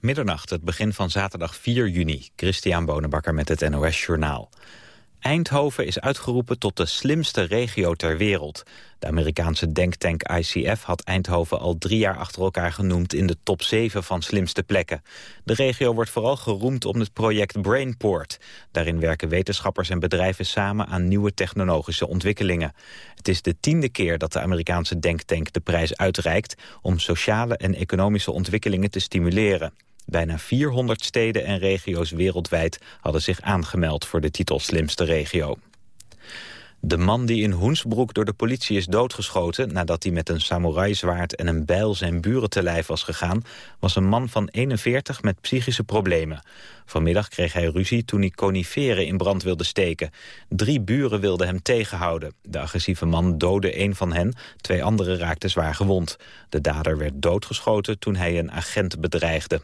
Middernacht, het begin van zaterdag 4 juni. Christian Bonenbakker met het NOS Journaal. Eindhoven is uitgeroepen tot de slimste regio ter wereld. De Amerikaanse denktank ICF had Eindhoven al drie jaar achter elkaar genoemd in de top 7 van slimste plekken. De regio wordt vooral geroemd om het project Brainport. Daarin werken wetenschappers en bedrijven samen aan nieuwe technologische ontwikkelingen. Het is de tiende keer dat de Amerikaanse denktank de prijs uitreikt om sociale en economische ontwikkelingen te stimuleren. Bijna 400 steden en regio's wereldwijd hadden zich aangemeld voor de titel Slimste Regio. De man die in Hoensbroek door de politie is doodgeschoten... nadat hij met een samurai-zwaard en een bijl zijn buren te lijf was gegaan... was een man van 41 met psychische problemen. Vanmiddag kreeg hij ruzie toen hij coniferen in brand wilde steken. Drie buren wilden hem tegenhouden. De agressieve man doodde een van hen, twee anderen raakten zwaar gewond. De dader werd doodgeschoten toen hij een agent bedreigde.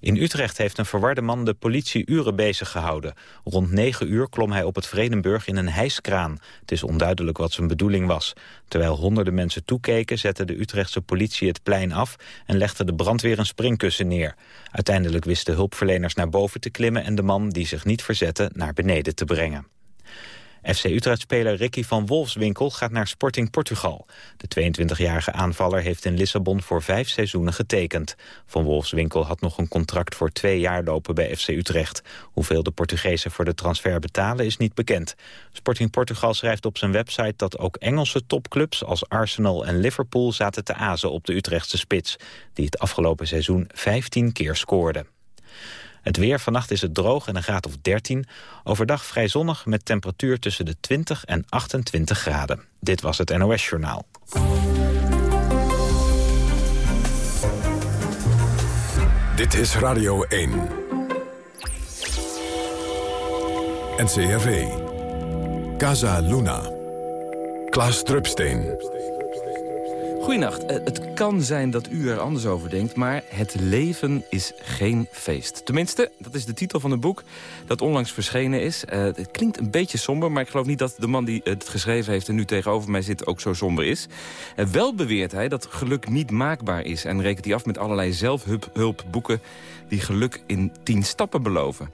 In Utrecht heeft een verwarde man de politie uren bezig gehouden. Rond negen uur klom hij op het Vredenburg in een hijskraan. Het is onduidelijk wat zijn bedoeling was. Terwijl honderden mensen toekeken, zette de Utrechtse politie het plein af... en legde de brandweer een springkussen neer. Uiteindelijk wisten hulpverleners naar boven te klimmen... en de man, die zich niet verzette, naar beneden te brengen. FC Utrecht-speler Ricky van Wolfswinkel gaat naar Sporting Portugal. De 22-jarige aanvaller heeft in Lissabon voor vijf seizoenen getekend. Van Wolfswinkel had nog een contract voor twee jaar lopen bij FC Utrecht. Hoeveel de Portugezen voor de transfer betalen is niet bekend. Sporting Portugal schrijft op zijn website dat ook Engelse topclubs als Arsenal en Liverpool zaten te azen op de Utrechtse spits, die het afgelopen seizoen 15 keer scoorde. Het weer, vannacht is het droog en een graad of 13. Overdag vrij zonnig met temperatuur tussen de 20 en 28 graden. Dit was het NOS Journaal. Dit is Radio 1. NCRV. Casa Luna. Klaas Drupsteen. Goedenacht. Eh, het kan zijn dat u er anders over denkt, maar het leven is geen feest. Tenminste, dat is de titel van een boek dat onlangs verschenen is. Uh, het klinkt een beetje somber, maar ik geloof niet dat de man die het geschreven heeft... en nu tegenover mij zit ook zo somber is. Uh, wel beweert hij dat geluk niet maakbaar is... en rekent hij af met allerlei zelfhulpboeken die geluk in tien stappen beloven.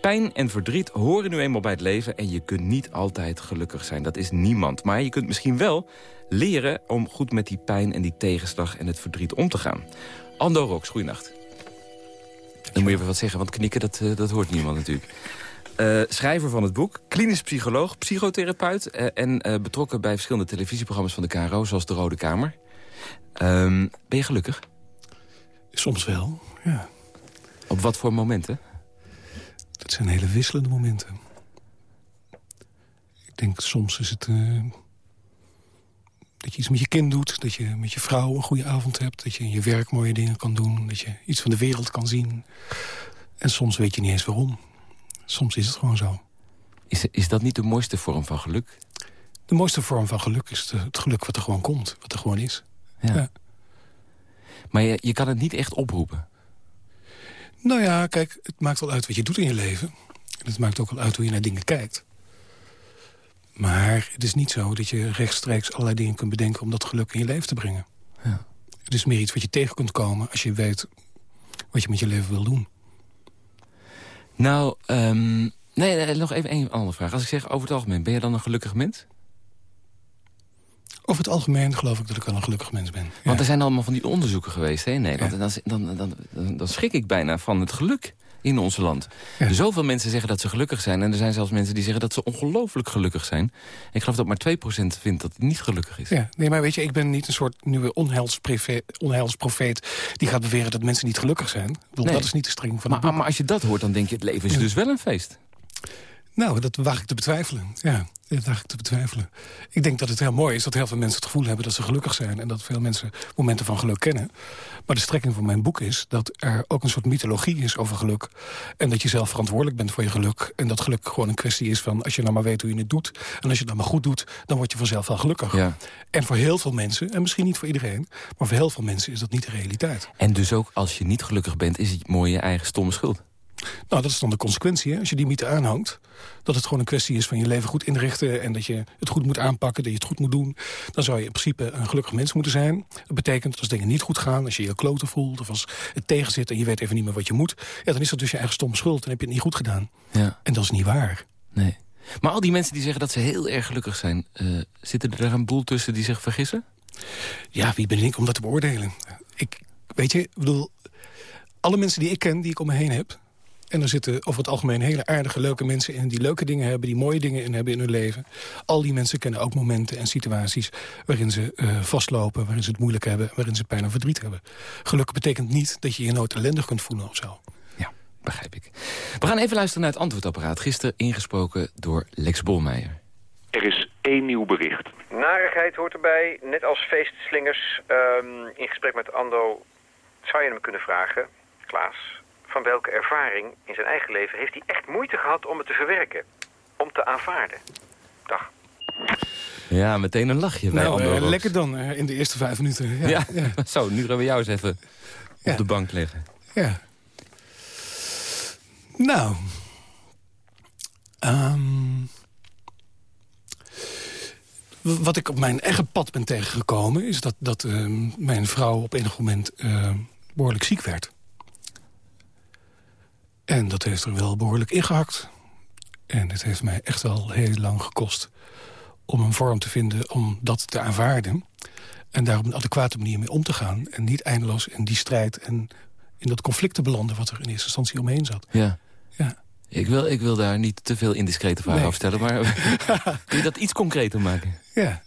Pijn en verdriet horen nu eenmaal bij het leven... en je kunt niet altijd gelukkig zijn. Dat is niemand. Maar je kunt misschien wel leren om goed met die pijn en die tegenslag en het verdriet om te gaan. Ando Rox, goeienacht. Dan moet je even wat zeggen, want knikken, dat, uh, dat hoort niemand natuurlijk. Uh, schrijver van het boek, klinisch psycholoog, psychotherapeut... Uh, en betrokken bij verschillende televisieprogramma's van de KRO... zoals De Rode Kamer. Um, ben je gelukkig? Soms wel, ja. Op wat voor momenten? Dat zijn hele wisselende momenten. Ik denk, soms is het dat je iets met je kind doet, dat je met je vrouw een goede avond hebt... dat je in je werk mooie dingen kan doen, dat je iets van de wereld kan zien. En soms weet je niet eens waarom. Soms is het gewoon zo. Is, is dat niet de mooiste vorm van geluk? De mooiste vorm van geluk is het geluk wat er gewoon komt, wat er gewoon is. Ja. Maar je, je kan het niet echt oproepen? Nou ja, kijk, het maakt wel uit wat je doet in je leven. En het maakt ook wel uit hoe je naar dingen kijkt. Maar het is niet zo dat je rechtstreeks allerlei dingen kunt bedenken... om dat geluk in je leven te brengen. Ja. Het is meer iets wat je tegen kunt komen als je weet wat je met je leven wil doen. Nou, um, nee, nee, nog even een andere vraag. Als ik zeg over het algemeen, ben je dan een gelukkig mens? Over het algemeen geloof ik dat ik wel een gelukkig mens ben. Want er zijn allemaal van die onderzoeken geweest hè, in Nederland. En dan, dan, dan, dan, schrik ik bijna van het geluk in ons land. Ja. Zoveel mensen zeggen dat ze gelukkig zijn. En er zijn zelfs mensen die zeggen dat ze ongelooflijk gelukkig zijn. Ik geloof dat maar 2% vindt dat het niet gelukkig is. Ja, nee, maar weet je, ik ben niet een soort nieuwe onheilsprofeet... die gaat beweren dat mensen niet gelukkig zijn. Want dat is niet de string van maar, maar als je dat hoort, dan denk je, het leven is dus wel een feest. Nou, dat waag ik te betwijfelen. Ja, dat waag ik te betwijfelen. Ik denk dat het heel mooi is dat heel veel mensen het gevoel hebben dat ze gelukkig zijn. En dat veel mensen momenten van geluk kennen. Maar de strekking van mijn boek is dat er ook een soort mythologie is over geluk. En dat je zelf verantwoordelijk bent voor je geluk. En dat geluk gewoon een kwestie is van als je nou maar weet hoe je het doet. En als je het dan maar goed doet, dan word je vanzelf wel gelukkig. Ja. En voor heel veel mensen, en misschien niet voor iedereen... maar voor heel veel mensen is dat niet de realiteit. En dus ook als je niet gelukkig bent, is het mooi je eigen stomme schuld. Nou, dat is dan de consequentie. Hè? Als je die mythe aanhangt, dat het gewoon een kwestie is van je leven goed inrichten... en dat je het goed moet aanpakken, dat je het goed moet doen... dan zou je in principe een gelukkig mens moeten zijn. Dat betekent dat als dingen niet goed gaan, als je je kloten voelt... of als het tegenzit en je weet even niet meer wat je moet... Ja, dan is dat dus je eigen stomme schuld en heb je het niet goed gedaan. Ja. En dat is niet waar. Nee. Maar al die mensen die zeggen dat ze heel erg gelukkig zijn... Uh, zitten er een boel tussen die zich vergissen? Ja, wie ben ik om dat te beoordelen? Ik, weet je, ik bedoel... Alle mensen die ik ken, die ik om me heen heb... En er zitten over het algemeen hele aardige, leuke mensen in... die leuke dingen hebben, die mooie dingen in hebben in hun leven. Al die mensen kennen ook momenten en situaties... waarin ze uh, vastlopen, waarin ze het moeilijk hebben... waarin ze pijn en verdriet hebben. Geluk betekent niet dat je je nooit ellendig kunt voelen of zo. Ja, begrijp ik. We gaan even luisteren naar het antwoordapparaat. Gisteren ingesproken door Lex Bolmeijer. Er is één nieuw bericht. Narigheid hoort erbij, net als feestslingers. Um, in gesprek met Ando zou je hem kunnen vragen, Klaas van welke ervaring in zijn eigen leven heeft hij echt moeite gehad om het te verwerken. Om te aanvaarden. Dag. Ja, meteen een lachje bij nou, uh, Lekker dan, uh, in de eerste vijf minuten. Ja, ja, ja. zo, nu gaan we jou eens even op de bank leggen. Ja. Nou. Um, wat ik op mijn eigen pad ben tegengekomen... is dat, dat uh, mijn vrouw op enig moment behoorlijk ziek werd. En dat heeft er wel behoorlijk ingehakt. En het heeft mij echt wel heel lang gekost om een vorm te vinden om dat te aanvaarden. En daar op een adequate manier mee om te gaan. En niet eindeloos in die strijd en in dat conflict te belanden... wat er in eerste instantie omheen zat. Ja. ja. Ik, wil, ik wil daar niet te veel indiscrete vragen nee. over stellen... maar kun je dat iets concreter maken? Ja.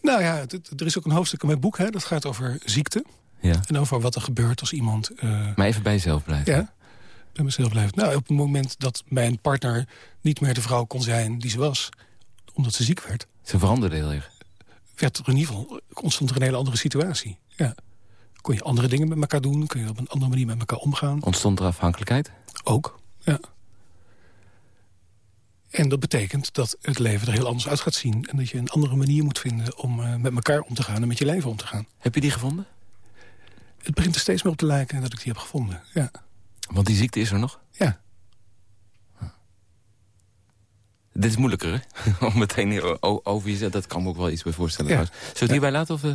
Nou ja, er is ook een hoofdstuk in mijn boek... Hè, dat gaat over ziekte. Ja. En over wat er gebeurt als iemand... Uh, maar even bij jezelf blijven. Ja, bij mezelf blijven. Nou, op het moment dat mijn partner niet meer de vrouw kon zijn die ze was... omdat ze ziek werd... Ze veranderde heel erg. Werd er in ieder geval, ontstond er een hele andere situatie. Ja. Kon je andere dingen met elkaar doen? Kun je op een andere manier met elkaar omgaan? Ontstond er afhankelijkheid? Ook, ja. En dat betekent dat het leven er heel anders uit gaat zien. En dat je een andere manier moet vinden om uh, met elkaar om te gaan... en met je leven om te gaan. Heb je die gevonden? Het begint er steeds meer op te lijken dat ik die heb gevonden. Ja. Want die ziekte is er nog? Ja. Dit is moeilijker, hè? Om meteen over je Dat kan me ook wel iets bij voorstellen. Ja. Zullen we het hierbij laten? Of, uh...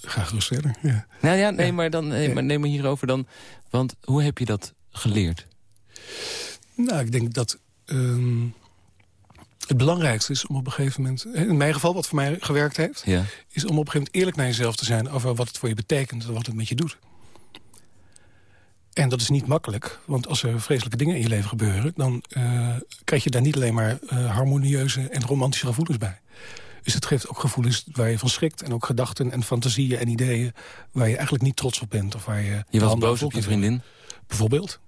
Ga gerust verder, ja. Nou ja, nee, maar, dan, nee, maar neem me hierover dan. Want hoe heb je dat geleerd? Nou, ik denk dat... Ehm, het belangrijkste is om op een gegeven moment... in mijn geval, wat voor mij gewerkt heeft... Ja. is om op een gegeven moment eerlijk naar jezelf te zijn... over wat het voor je betekent en wat het met je doet. En dat is niet makkelijk, want als er vreselijke dingen in je leven gebeuren... dan uh, krijg je daar niet alleen maar uh, harmonieuze en romantische gevoelens bij. Dus het geeft ook gevoelens waar je van schrikt... en ook gedachten en fantasieën en ideeën... waar je eigenlijk niet trots op bent. Of waar je je was boos op je vriendin? Bijvoorbeeld.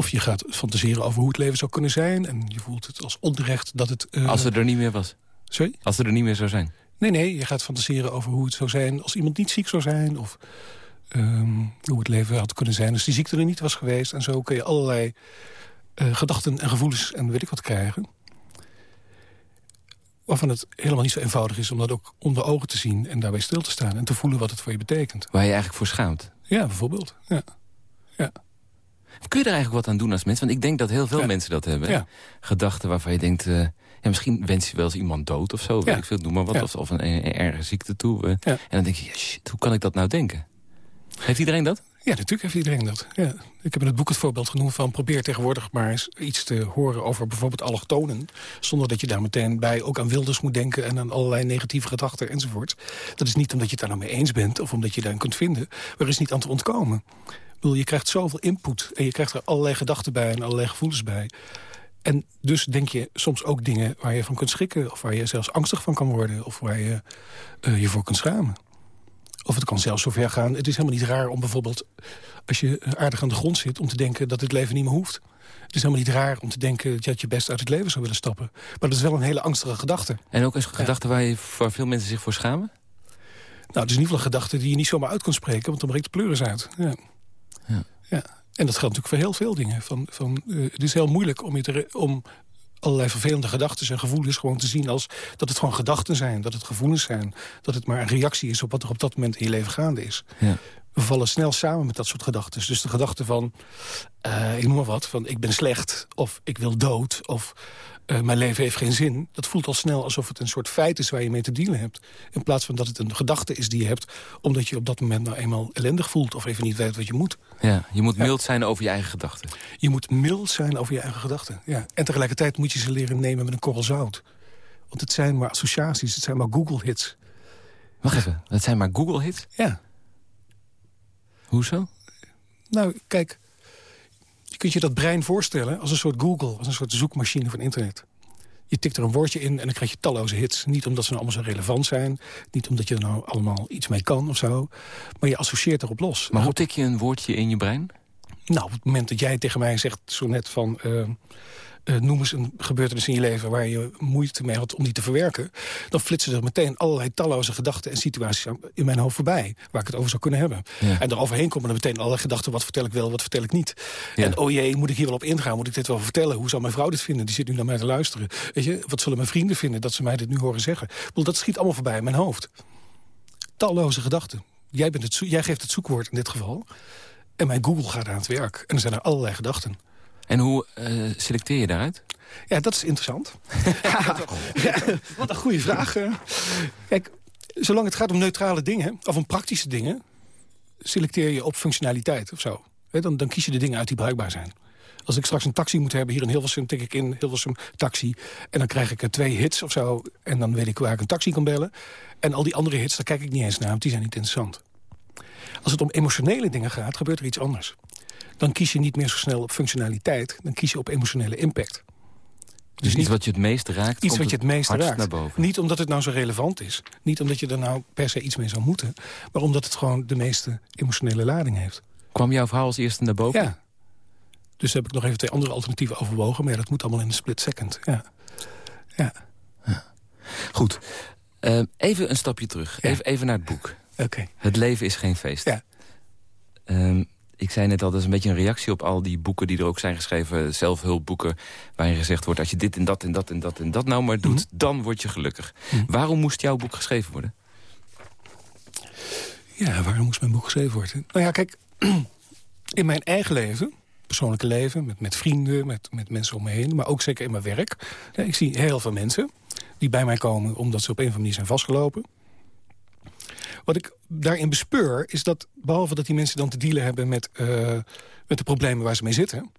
Of je gaat fantaseren over hoe het leven zou kunnen zijn. En je voelt het als onrecht dat het... Uh... Als ze er niet meer was? Sorry? Als ze er niet meer zou zijn? Nee, nee, je gaat fantaseren over hoe het zou zijn als iemand niet ziek zou zijn. Of um, hoe het leven had kunnen zijn als die ziekte er niet was geweest. En zo kun je allerlei uh, gedachten en gevoelens en weet ik wat krijgen. Waarvan het helemaal niet zo eenvoudig is om dat ook onder ogen te zien... en daarbij stil te staan en te voelen wat het voor je betekent. Waar je eigenlijk voor schaamt? Ja, bijvoorbeeld. Ja. ja. Kun je er eigenlijk wat aan doen als mens? Want ik denk dat heel veel mensen dat hebben. Gedachten waarvan je denkt... Uh, ja, misschien wens je wel eens iemand dood of zo. Weet ik veel, noem maar wat. Of, of een, een, erge ziekte toe. Uh, en dan denk je, shit, hoe kan ik dat nou denken? Heeft iedereen dat? Ja, natuurlijk heeft iedereen dat. Ja. Ik heb in het boek het voorbeeld genoemd van... probeer tegenwoordig maar eens iets te horen over bijvoorbeeld allochtonen... zonder dat je daar meteen bij ook aan Wilders moet denken... en aan allerlei negatieve gedachten enzovoort. Dat is niet omdat je het daar nou mee eens bent... of omdat je daar kunt vinden. Er is niet aan te ontkomen bedoel, je krijgt zoveel input en je krijgt er allerlei gedachten bij en allerlei gevoelens bij. En dus denk je soms ook dingen waar je van kunt schrikken... of waar je zelfs angstig van kan worden... of waar je uh, je voor kunt schamen. Of het kan zelfs zover gaan... het is helemaal niet raar om bijvoorbeeld... als je aardig aan de grond zit... om te denken dat het leven niet meer hoeft. Het is helemaal niet raar om te denken dat je best uit het leven zou willen stappen. Maar dat is wel een hele angstige gedachte. En ook een gedachte waar, je, waar veel mensen zich voor schamen? Nou, het is in ieder geval een gedachte die je niet zomaar uit kunt spreken... want dan breekt de pleuris uit. Ja. Ja. ja. En dat geldt natuurlijk voor heel veel dingen. Van, van, uh, het is heel moeilijk om, je te, om allerlei vervelende gedachten en gevoelens gewoon te zien als dat het gewoon gedachten zijn, dat het gevoelens zijn, dat het maar een reactie is op wat er op dat moment in je leven gaande is. Ja. We vallen snel samen met dat soort gedachten. Dus de gedachte van, uh, ik noem maar wat, van ik ben slecht... of ik wil dood, of uh, mijn leven heeft geen zin... dat voelt al snel alsof het een soort feit is waar je mee te dealen hebt. In plaats van dat het een gedachte is die je hebt... omdat je op dat moment nou eenmaal ellendig voelt... of even niet weet wat je moet. Ja, je moet mild zijn over je eigen gedachten. Je moet mild zijn over je eigen gedachten, ja. En tegelijkertijd moet je ze leren nemen met een korrel zout. Want het zijn maar associaties, het zijn maar Google-hits. Wacht even, het zijn maar Google-hits? Ja. Hoezo? Nou, kijk, kunt je dat brein voorstellen als een soort Google... als een soort zoekmachine van internet. Je tikt er een woordje in en dan krijg je talloze hits. Niet omdat ze nou allemaal zo relevant zijn. Niet omdat je er nou allemaal iets mee kan of zo. Maar je associeert erop los. Maar hoe tik je een woordje in je brein? Nou, op het moment dat jij tegen mij zegt zo net van... Uh, uh, noem eens een gebeurtenis in je leven... waar je moeite mee had om die te verwerken... dan flitsen er meteen allerlei talloze gedachten en situaties in mijn hoofd voorbij... waar ik het over zou kunnen hebben. Ja. En eroverheen komen er meteen allerlei gedachten... wat vertel ik wel, wat vertel ik niet. Ja. En oh jee, moet ik hier wel op ingaan? Moet ik dit wel vertellen? Hoe zou mijn vrouw dit vinden? Die zit nu naar mij te luisteren. Weet je, wat zullen mijn vrienden vinden dat ze mij dit nu horen zeggen? Bedoel, dat schiet allemaal voorbij in mijn hoofd. Talloze gedachten. Jij, bent het jij geeft het zoekwoord in dit geval... En mijn Google gaat aan het werk. En er zijn er allerlei gedachten. En hoe uh, selecteer je daaruit? Ja, dat is interessant. ja, wat een goede vraag. Kijk, zolang het gaat om neutrale dingen, of om praktische dingen... selecteer je op functionaliteit of zo. Dan, dan kies je de dingen uit die bruikbaar zijn. Als ik straks een taxi moet hebben, hier in Hilversum tik ik in Hilversum taxi. En dan krijg ik er twee hits of zo. En dan weet ik waar ik een taxi kan bellen. En al die andere hits, daar kijk ik niet eens naar, want die zijn niet interessant. Als het om emotionele dingen gaat, gebeurt er iets anders. Dan kies je niet meer zo snel op functionaliteit. Dan kies je op emotionele impact. Dus, dus iets wat je het meest raakt, iets wat je het meest raakt. naar boven. Niet omdat het nou zo relevant is. Niet omdat je er nou per se iets mee zou moeten. Maar omdat het gewoon de meeste emotionele lading heeft. Kwam jouw verhaal als eerste naar boven? Ja. Dus heb ik nog even twee andere alternatieven overwogen. Maar ja, dat moet allemaal in een split second. Ja. ja. ja. Goed. Uh, even een stapje terug. Even, even naar het boek. Oké. Het leven is geen feest. Ja. Um, ik zei net al, dat is een beetje een reactie op al die boeken die er ook zijn geschreven. Zelfhulpboeken, waarin gezegd wordt... als je dit en dat en dat en dat en dat nou maar doet, mhm. dan word je gelukkig. Mhm. Waarom moest jouw boek geschreven worden? Ja, waarom moest mijn boek geschreven worden? Nou ja, kijk, in mijn eigen leven persoonlijke leven, met, met vrienden, met, met mensen om me heen... maar ook zeker in mijn werk. Ja, ik zie heel veel mensen die bij mij komen omdat ze op een of andere manier zijn vastgelopen. Wat ik daarin bespeur is dat, behalve dat die mensen dan te dealen hebben met, uh, met de problemen waar ze mee zitten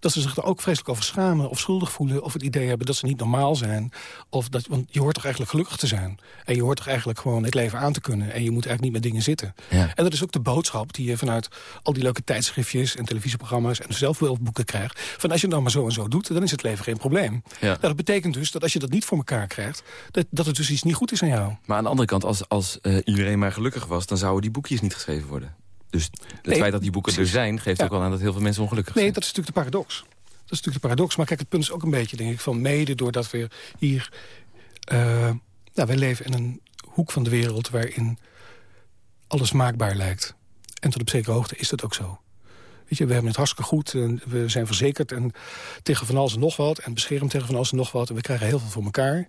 dat ze zich er ook vreselijk over schamen of schuldig voelen... of het idee hebben dat ze niet normaal zijn. Of dat, want je hoort toch eigenlijk gelukkig te zijn. En je hoort toch eigenlijk gewoon het leven aan te kunnen. En je moet eigenlijk niet met dingen zitten. Ja. En dat is ook de boodschap die je vanuit al die leuke tijdschriftjes... en televisieprogramma's en zelfbeeldboeken krijgt. Van als je het nou maar zo en zo doet, dan is het leven geen probleem. Ja. Nou, dat betekent dus dat als je dat niet voor elkaar krijgt... dat, dat het dus iets niet goed is aan jou. Maar aan de andere kant, als, als uh, iedereen maar gelukkig was... dan zouden die boekjes niet geschreven worden. Dus het feit dat die boeken er zijn... geeft ook wel aan dat heel veel mensen ongelukkig nee, zijn. Nee, dat is natuurlijk de paradox. Dat is natuurlijk de paradox. Maar kijk, het punt is ook een beetje, denk ik, van mede doordat we hier... Uh, nou, wij leven in een hoek van de wereld waarin alles maakbaar lijkt. En tot op zekere hoogte is dat ook zo. Weet je, we hebben het hartstikke goed en we zijn verzekerd en tegen van alles en nog wat... en beschermd tegen van alles en nog wat en we krijgen heel veel voor elkaar.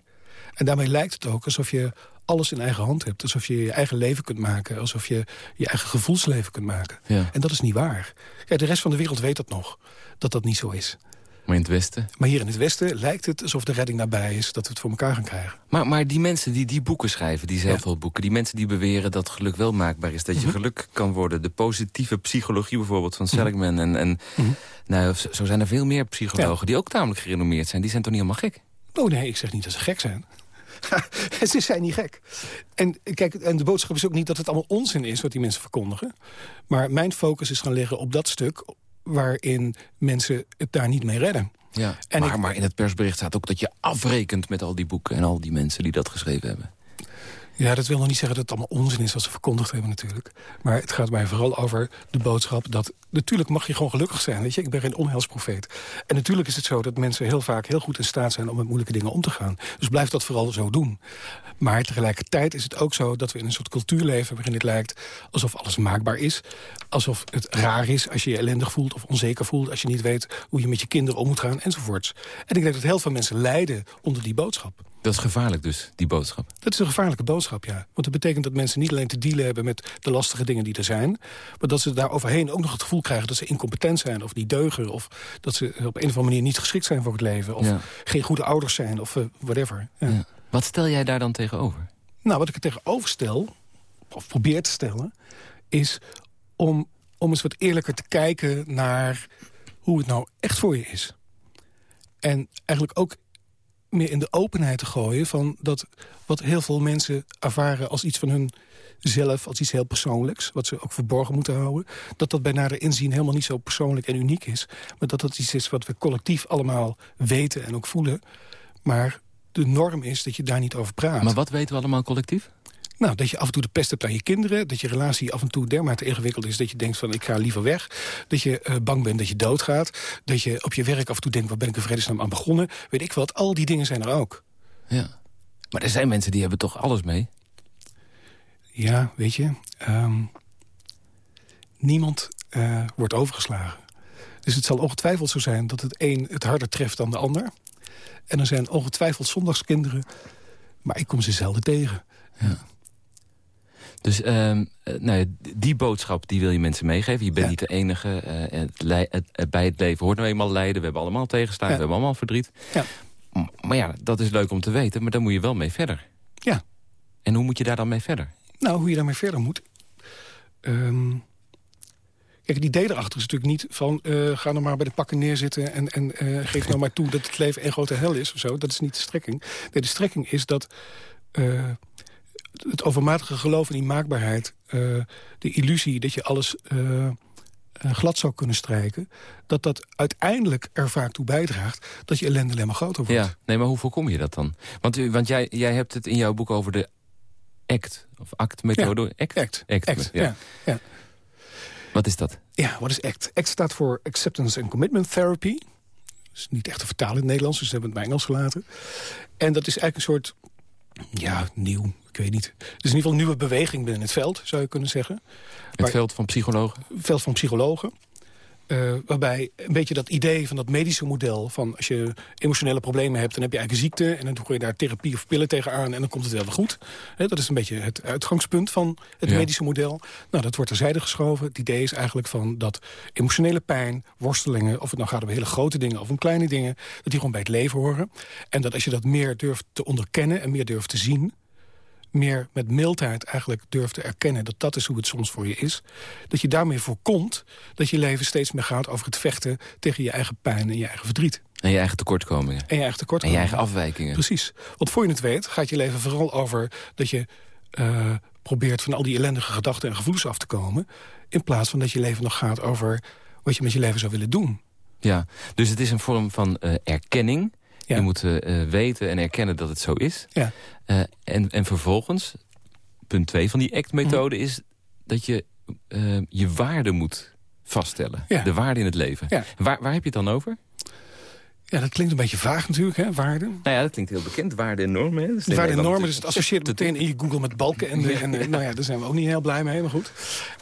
En daarmee lijkt het ook alsof je alles in eigen hand hebt. Alsof je je eigen leven kunt maken. Alsof je je eigen gevoelsleven kunt maken. Ja. En dat is niet waar. Ja, de rest van de wereld weet dat nog. Dat dat niet zo is. Maar in het Westen? Maar hier in het Westen lijkt het alsof de redding nabij is... dat we het voor elkaar gaan krijgen. Maar, maar die mensen die die boeken schrijven, die zelfhulpboeken... die mensen die beweren dat geluk wel maakbaar is... dat je mhm. geluk kan worden. De positieve psychologie bijvoorbeeld van mhm. Seligman. En, en mhm. nou, zo zijn er veel meer psychologen die ook tamelijk gerenommeerd zijn. Die zijn toch niet allemaal gek? Oh nee, ik zeg niet dat ze gek zijn. ze zijn niet gek. En, kijk, en de boodschap is ook niet dat het allemaal onzin is... wat die mensen verkondigen. Maar mijn focus is gaan liggen op dat stuk waarin mensen het daar niet mee redden. Ja, en maar, maar in het persbericht staat ook dat je afrekent met al die boeken... en al die mensen die dat geschreven hebben. Ja, dat wil nog niet zeggen dat het allemaal onzin is wat ze verkondigd hebben natuurlijk. Maar het gaat mij vooral over de boodschap dat... natuurlijk mag je gewoon gelukkig zijn, weet je. Ik ben geen onheilsprofeet. En natuurlijk is het zo dat mensen heel vaak heel goed in staat zijn... om met moeilijke dingen om te gaan. Dus blijf dat vooral zo doen. Maar tegelijkertijd is het ook zo dat we in een soort cultuur leven... waarin het lijkt alsof alles maakbaar is. Alsof het raar is als je je ellendig voelt of onzeker voelt... als je niet weet hoe je met je kinderen om moet gaan enzovoorts. En ik denk dat heel veel mensen lijden onder die boodschap. Dat is gevaarlijk dus, die boodschap. Dat is een gevaarlijke boodschap, ja. Want dat betekent dat mensen niet alleen te dealen hebben... met de lastige dingen die er zijn... maar dat ze daar overheen ook nog het gevoel krijgen... dat ze incompetent zijn of niet deugen... of dat ze op een of andere manier niet geschikt zijn voor het leven... of geen goede ouders zijn of uh, whatever. Ja. Wat stel jij daar dan tegenover? Nou, wat ik er tegenover stel, of probeer te stellen... is om, om eens wat eerlijker te kijken naar hoe het nou echt voor je is. En eigenlijk ook meer in de openheid te gooien... van dat wat heel veel mensen ervaren als iets van hun zelf... als iets heel persoonlijks, wat ze ook verborgen moeten houden... dat dat bij nader inzien helemaal niet zo persoonlijk en uniek is... maar dat dat iets is wat we collectief allemaal weten en ook voelen. Maar de norm is dat je daar niet over praat. Maar wat weten we allemaal collectief? Nou, dat je af en toe de pest hebt aan je kinderen. Dat je relatie af en toe dermate ingewikkeld is dat je denkt van ik ga liever weg. Dat je uh, bang bent dat je doodgaat. Dat je op je werk af en toe denkt waar ben ik er vredesnaam aan begonnen. Weet ik wat, al die dingen zijn er ook. Ja. Maar er zijn mensen die hebben toch alles mee? Ja, weet je. Um, niemand uh, wordt overgeslagen. Dus het zal ongetwijfeld zo zijn dat het een het harder treft dan de ander. En er zijn ongetwijfeld zondagskinderen, maar ik kom ze zelden tegen. Ja. Dus uh, nou, die boodschap die wil je mensen meegeven. Je bent niet de enige. Uh, het, het, bij het leven hoort nou eenmaal lijden. We hebben allemaal tegenstaan, we hebben allemaal verdriet. Ja. Maar ja, dat is leuk om te weten. Maar daar moet je wel mee verder. Ja. En hoe moet je daar dan mee verder? Nou, hoe je daarmee verder moet... Um, kijk, het idee erachter is natuurlijk niet van... Uh, ga nou maar bij de pakken neerzitten en, en uh, geef nou maar toe... dat het leven een grote hel is of zo. Dat is niet de strekking. Nee, de strekking is dat... Uh, het overmatige geloof in die maakbaarheid... Uh, de illusie dat je alles uh, glad zou kunnen strijken... dat dat uiteindelijk er vaak toe bijdraagt... dat je ellende alleen maar groter wordt. Ja, nee, maar hoe voorkom je dat dan? Want, want jij, jij hebt het in jouw boek over de ACT, of ACT-methode. Ja, ACT? ACT, ACT, ACT ja. ja. Wat is dat? Ja, wat is ACT? ACT staat voor Acceptance and Commitment Therapy. Dat is niet echt te vertalen in het Nederlands, dus ze hebben het bij Engels gelaten. En dat is eigenlijk een soort ja, nieuw, ik weet niet. Het is in ieder geval een nieuwe beweging binnen het veld, zou je kunnen zeggen. Het veld van psychologen? Het veld van psychologen. Uh, waarbij een beetje dat idee van dat medische model... van als je emotionele problemen hebt, dan heb je eigenlijk ziekte... en dan gooi je daar therapie of pillen tegenaan en dan komt het wel weer goed. dat is een beetje het uitgangspunt van het medische model. Nou, dat wordt terzijde geschoven. Het idee is eigenlijk van dat emotionele pijn, worstelingen... of het nou gaat om hele grote dingen of om kleine dingen... dat die gewoon bij het leven horen. En dat als je dat meer durft te onderkennen en meer durft te zien meer met mildheid eigenlijk durft te erkennen... dat dat is hoe het soms voor je is. Dat je daarmee voorkomt dat je leven steeds meer gaat over het vechten... tegen je eigen pijn en je eigen verdriet. En je eigen tekortkomingen. En je eigen tekortkomingen. En je eigen afwijkingen. Precies. Want voor je het weet gaat je leven vooral over dat je... Uh, probeert van al die ellendige gedachten en gevoelens af te komen... in plaats van dat je leven nog gaat over wat je met je leven zou willen doen. Ja, dus het is een vorm van uh, erkenning je moet uh, weten en erkennen dat het zo is. Ja. Uh, en, en vervolgens, punt 2 van die ACT-methode... is dat je uh, je waarde moet vaststellen. Ja. De waarde in het leven. Ja. Waar, waar heb je het dan over? Ja, dat klinkt een beetje vaag natuurlijk, hè, waarde. Nou ja, dat klinkt heel bekend. Waarde en normen. Hè? waarde en normen, dus het associeert meteen in je Google met balken. En, de, en nou ja, daar zijn we ook niet heel blij mee, maar goed.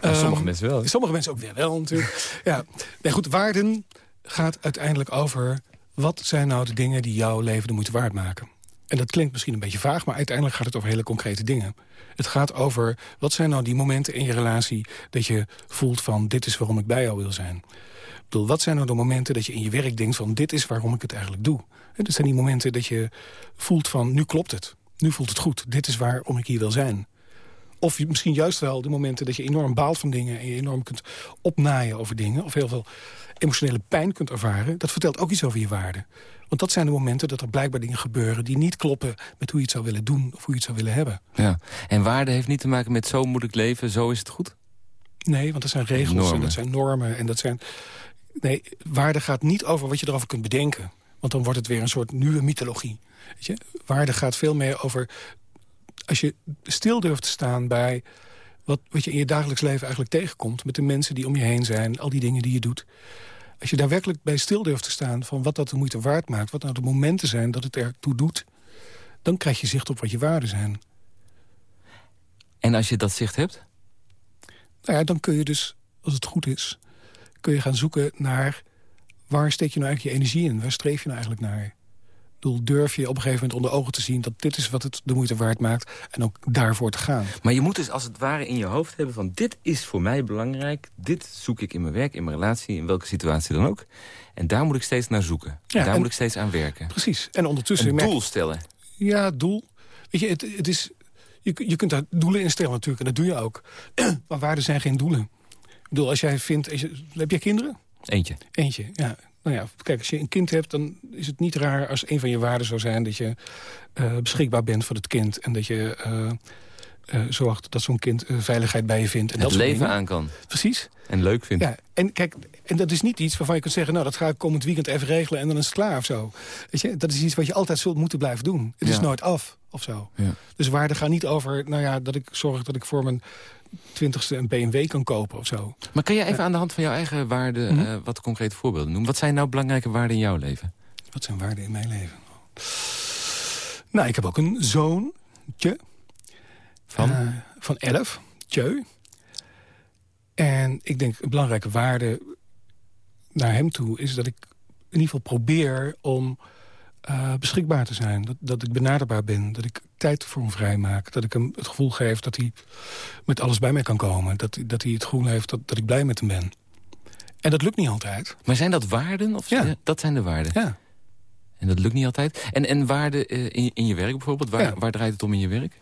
Nou, sommige um, mensen wel. Sommige mensen ook weer wel, natuurlijk. ja. Nee, goed, waarden gaat uiteindelijk over wat zijn nou de dingen die jouw leven de moeite waard maken? En dat klinkt misschien een beetje vaag, maar uiteindelijk gaat het over hele concrete dingen. Het gaat over, wat zijn nou die momenten in je relatie... dat je voelt van, dit is waarom ik bij jou wil zijn. Ik bedoel, wat zijn nou de momenten dat je in je werk denkt van... dit is waarom ik het eigenlijk doe. En dat zijn die momenten dat je voelt van, nu klopt het. Nu voelt het goed. Dit is waarom ik hier wil zijn. Of misschien juist wel de momenten dat je enorm baalt van dingen... en je enorm kunt opnaaien over dingen. Of heel veel emotionele pijn kunt ervaren... dat vertelt ook iets over je waarde. Want dat zijn de momenten dat er blijkbaar dingen gebeuren... die niet kloppen met hoe je het zou willen doen of hoe je het zou willen hebben. Ja. En waarde heeft niet te maken met zo moet ik leven, zo is het goed? Nee, want dat zijn regels en dat zijn normen. En dat zijn... Nee, waarde gaat niet over wat je erover kunt bedenken. Want dan wordt het weer een soort nieuwe mythologie. Weet je? Waarde gaat veel meer over... als je stil durft te staan bij wat, wat je in je dagelijks leven eigenlijk tegenkomt... met de mensen die om je heen zijn, al die dingen die je doet als je daar werkelijk bij stil durft te staan... van wat dat de moeite waard maakt, wat nou de momenten zijn dat het ertoe doet... dan krijg je zicht op wat je waarden zijn. En als je dat zicht hebt? Nou ja, dan kun je dus, als het goed is... kun je gaan zoeken naar waar steek je nou eigenlijk je energie in? Waar streef je nou eigenlijk naar? Bedoel, durf je op een gegeven moment onder ogen te zien... dat dit is wat het de moeite waard maakt en ook daarvoor te gaan. Maar je moet dus als het ware in je hoofd hebben van... dit is voor mij belangrijk, dit zoek ik in mijn werk, in mijn relatie... in welke situatie dan ook. En daar moet ik steeds naar zoeken. Ja, daar en- moet ik steeds aan werken. Precies. En ondertussen... Een merk- doel stellen. Ja, doel. Weet je, het, het is, je, je kunt daar doelen instellen natuurlijk, en dat doe je ook. maar waarden zijn geen doelen. Ik bedoel, als jij vindt... Als je, heb jij kinderen? Eentje. Eentje, ja. Nou ja, kijk, als je een kind hebt, dan is het niet raar als een van je waarden zou zijn... dat je eh, beschikbaar bent voor het kind en dat je eh, eh, zorgt dat zo'n kind veiligheid bij je vindt. En Het dat soort leven dingen. aan kan. Precies. En leuk vindt. Ja, en kijk, en dat is niet iets waarvan je kunt zeggen... nou, dat ga ik komend weekend even regelen en dan is het klaar of zo. Weet je, dat is iets wat je altijd zult moeten blijven doen. Het is nooit af of zo. Ja. Dus waarde gaat niet over, nou ja, dat ik zorg dat ik voor mijn twintigste een BMW kan kopen of zo. Maar kan je even aan de hand van jouw eigen waarden... Mhm. eh, wat concrete voorbeelden noemen? Wat zijn nou belangrijke waarden in jouw leven? Wat zijn waarden in mijn leven? Nou, ik heb ook een zoontje. Van? Eh, van elf, Tjeu. En ik denk een belangrijke waarde naar hem toe... is dat ik in ieder geval probeer om eh, beschikbaar te zijn. Dat, dat ik benaderbaar ben. Dat ik tijd voor hem vrijmaak. Dat ik hem het gevoel geef dat hij met alles bij mij kan komen. Dat, dat hij het gevoel heeft dat, dat ik blij met hem ben. En dat lukt niet altijd. Maar zijn dat waarden? Of Ja. Dat zijn de waarden. Ja. En dat lukt niet altijd. En, en waarden eh, in, in je werk bijvoorbeeld? Waar, Ja. waar draait het om in je werk?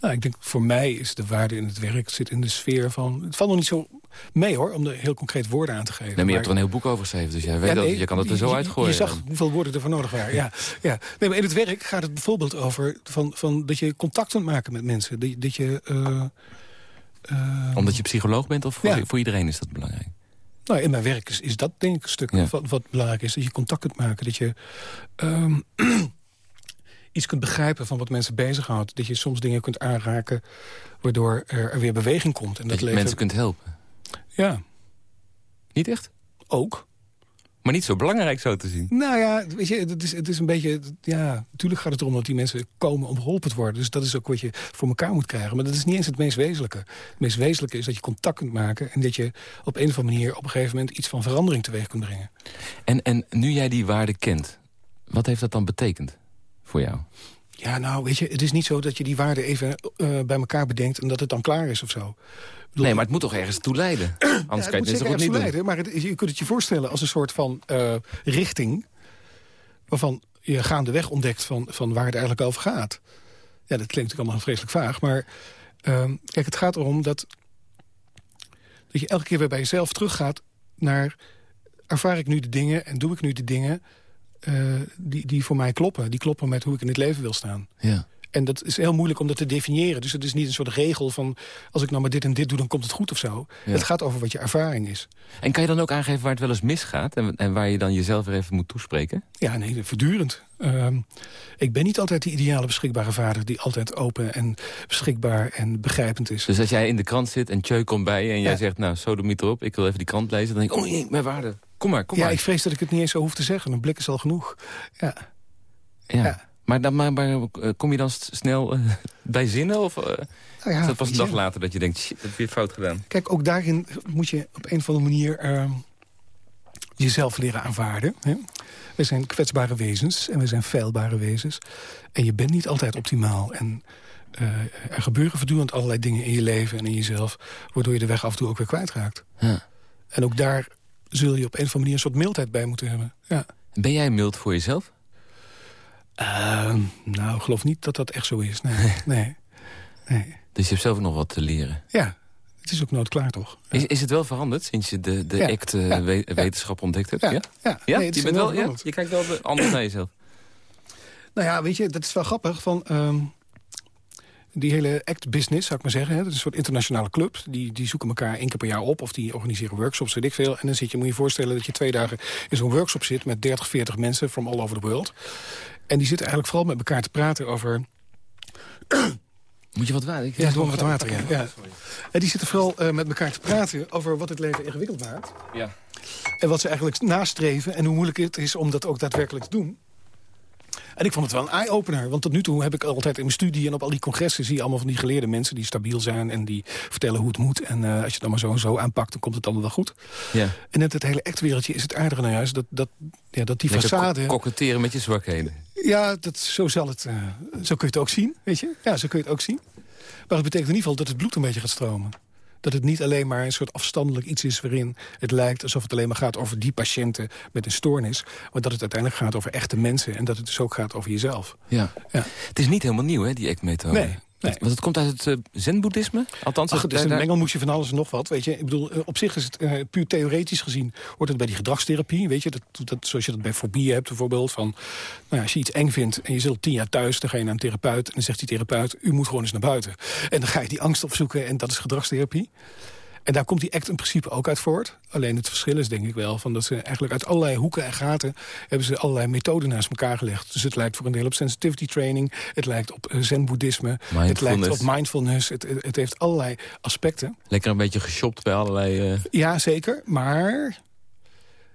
Nou, ik denk voor mij is de waarde in het werk zit in de sfeer van... Het valt nog niet zo mee hoor, om er heel concreet woorden aan te geven. Nee, maar je hebt er een heel boek over geschreven, dus jij weet Ja, dat, je kan het er zo je- uitgooien. Je zag hoeveel woorden er voor nodig waren. Ja, ja. Nee, maar in het werk gaat het bijvoorbeeld over van, van dat je contact kunt maken met mensen. Dat, je- dat je... eh, eh, Omdat je psycholoog bent of voor, Ja. voor iedereen is dat belangrijk? Nou, in mijn werk is, is dat denk ik een stuk Ja. wat, wat belangrijk is. Dat je contact kunt maken. Dat je ehm, iets kunt begrijpen van wat mensen bezighoudt. Dat je soms dingen kunt aanraken waardoor er, er weer beweging komt. En dat, Dat je leven, mensen kunt helpen. Ja, Niet echt? ook. Maar niet zo belangrijk zo te zien. Nou ja, weet je, het is, het is een beetje... Ja, natuurlijk gaat het erom dat die mensen komen om geholpen te worden. Dus dat is ook wat je voor elkaar moet krijgen. Maar dat is niet eens het meest wezenlijke. Het meest wezenlijke is dat je contact kunt maken... en dat je op een of andere manier op een gegeven moment... iets van verandering teweeg kunt brengen. En, en nu jij die waarde kent, wat heeft dat dan betekend voor jou? Ja, nou, weet je, het is niet zo dat je die waarden even eh, bij elkaar bedenkt... en dat het dan klaar is of zo. Bedoel, Nee, maar het moet toch ergens toe leiden? Anders ja, kan het je het toch ergens niet doen? leiden, maar het, je kunt het je voorstellen als een soort van eh, richting... waarvan je gaandeweg ontdekt van, van waar het eigenlijk over gaat. Ja, dat klinkt natuurlijk allemaal vreselijk vaag, maar... ehm, kijk, het gaat erom dat, dat je elke keer weer bij jezelf teruggaat naar... ervaar ik nu de dingen en doe ik nu de dingen die, die voor mij kloppen? Die kloppen met hoe ik in het leven wil staan. Ja. En dat is heel moeilijk om dat te definiëren. Dus het is niet een soort regel van... als ik nou maar dit en dit doe, dan komt het goed of zo. Ja. Het gaat over wat je ervaring is. En kan je dan ook aangeven waar het wel eens misgaat... en, en waar je dan jezelf weer even moet toespreken? Ja, nee, voortdurend. Ehm, ik ben niet altijd de ideale beschikbare vader... die altijd open en beschikbaar en begrijpend is. Dus als jij in de krant zit en Tjeu komt bij je... en jij Ja. zegt, nou, sodomiet erop, ik wil even die krant lezen... dan denk ik, oh nee, mijn waarde, kom maar, kom ja, maar. ik vrees dat ik het niet eens zo hoef te zeggen. Een blik is al genoeg. Ja. Ja. Maar, dan, maar, maar, eh, kom je dan snel eh, bij zinnen? Of eh, Nou ja, is dat pas een dag later dat je denkt, shit, heb je fout gedaan? Kijk, ook daarin moet je op een of andere manier... ehm, jezelf leren aanvaarden. Hè? We zijn kwetsbare wezens en we zijn feilbare wezens. En je bent niet altijd optimaal. En er gebeuren voortdurend allerlei dingen in je leven en in jezelf... waardoor je de weg af en toe ook weer kwijtraakt. Ja. En ook daar zul je op een of andere manier een soort mildheid bij moeten hebben. Ja. Ben jij mild voor jezelf? Ehm, nou, ik geloof niet dat dat echt zo is. Nee, nee, nee. Dus je hebt zelf nog wat te leren. Ja, het is ook nooit klaar, toch? Is, is het wel veranderd sinds je de, de Ja. act Ja. we- Ja. wetenschap ontdekt hebt? Ja, Ja? ja. Ja? Nee, het je, bent wel je kijkt wel anders naar jezelf. Nou ja, weet je, dat is wel grappig. Van, ehm, die hele act-business, zou ik maar zeggen. Hè, dat is een soort internationale club. Die, die zoeken elkaar één keer per jaar op. Of die organiseren workshops, weet ik veel. En dan zit je, moet je je voorstellen dat je twee dagen in zo'n workshop zit... met 30, 40 mensen from all over the world. En die zitten eigenlijk vooral met elkaar te praten over... Moet je wat water? Ik- Ja, maar wat water, ja. ja. En die zitten vooral eh, met elkaar te praten over wat het leven ingewikkeld maakt. Ja. En wat ze eigenlijk nastreven en hoe moeilijk het is om dat ook daadwerkelijk te doen. En ik vond het wel een eye-opener. Want tot nu toe heb ik altijd in mijn studie en op al die congressen... zie je allemaal van die geleerde mensen die stabiel zijn... en die vertellen hoe het moet. En uh, als je het maar zo en zo aanpakt, dan komt het allemaal wel goed. Ja. En net het hele actwereldje is het aardige nou juist... dat, dat, ja, dat die façade... ko- koketteren met je zwakheden. Ja, dat, zo, zal het, uh, zo kun je het ook zien, weet je. Ja, zo kun je het ook zien. Maar het betekent in ieder geval dat het bloed een beetje gaat stromen. Dat het niet alleen maar een soort afstandelijk iets is... waarin het lijkt alsof het alleen maar gaat over die patiënten met een stoornis... maar dat het uiteindelijk gaat over echte mensen... en dat het dus ook gaat over jezelf. Ja. Ja. Het is niet helemaal nieuw, hè, die ACT-methode. Nee, nee. Want het komt uit het uh, zen-boeddhisme? Althans, Ach, het is daar- een daar- mengelmoesje van alles en nog wat. Weet je. Ik bedoel, eh, op zich is het eh, puur theoretisch gezien... hoort het bij die gedragstherapie. Weet je? Dat, dat, zoals je dat bij fobieën hebt bijvoorbeeld. Van, nou ja, als je iets eng vindt en je zit tien jaar thuis... dan ga je naar een therapeut en dan zegt die therapeut... u moet gewoon eens naar buiten. En dan ga je die angst opzoeken en dat is gedragstherapie. En daar komt die act in principe ook uit voort. Alleen het verschil is denk ik wel... Van dat ze eigenlijk uit allerlei hoeken en gaten... hebben ze allerlei methoden naast elkaar gelegd. Dus het lijkt voor een deel op sensitivity training. Het lijkt op eh, zen-boeddhisme. Het lijkt op mindfulness. Het, het heeft allerlei aspecten. Lekker een beetje geshopt bij allerlei... eh, Ja, zeker. Maar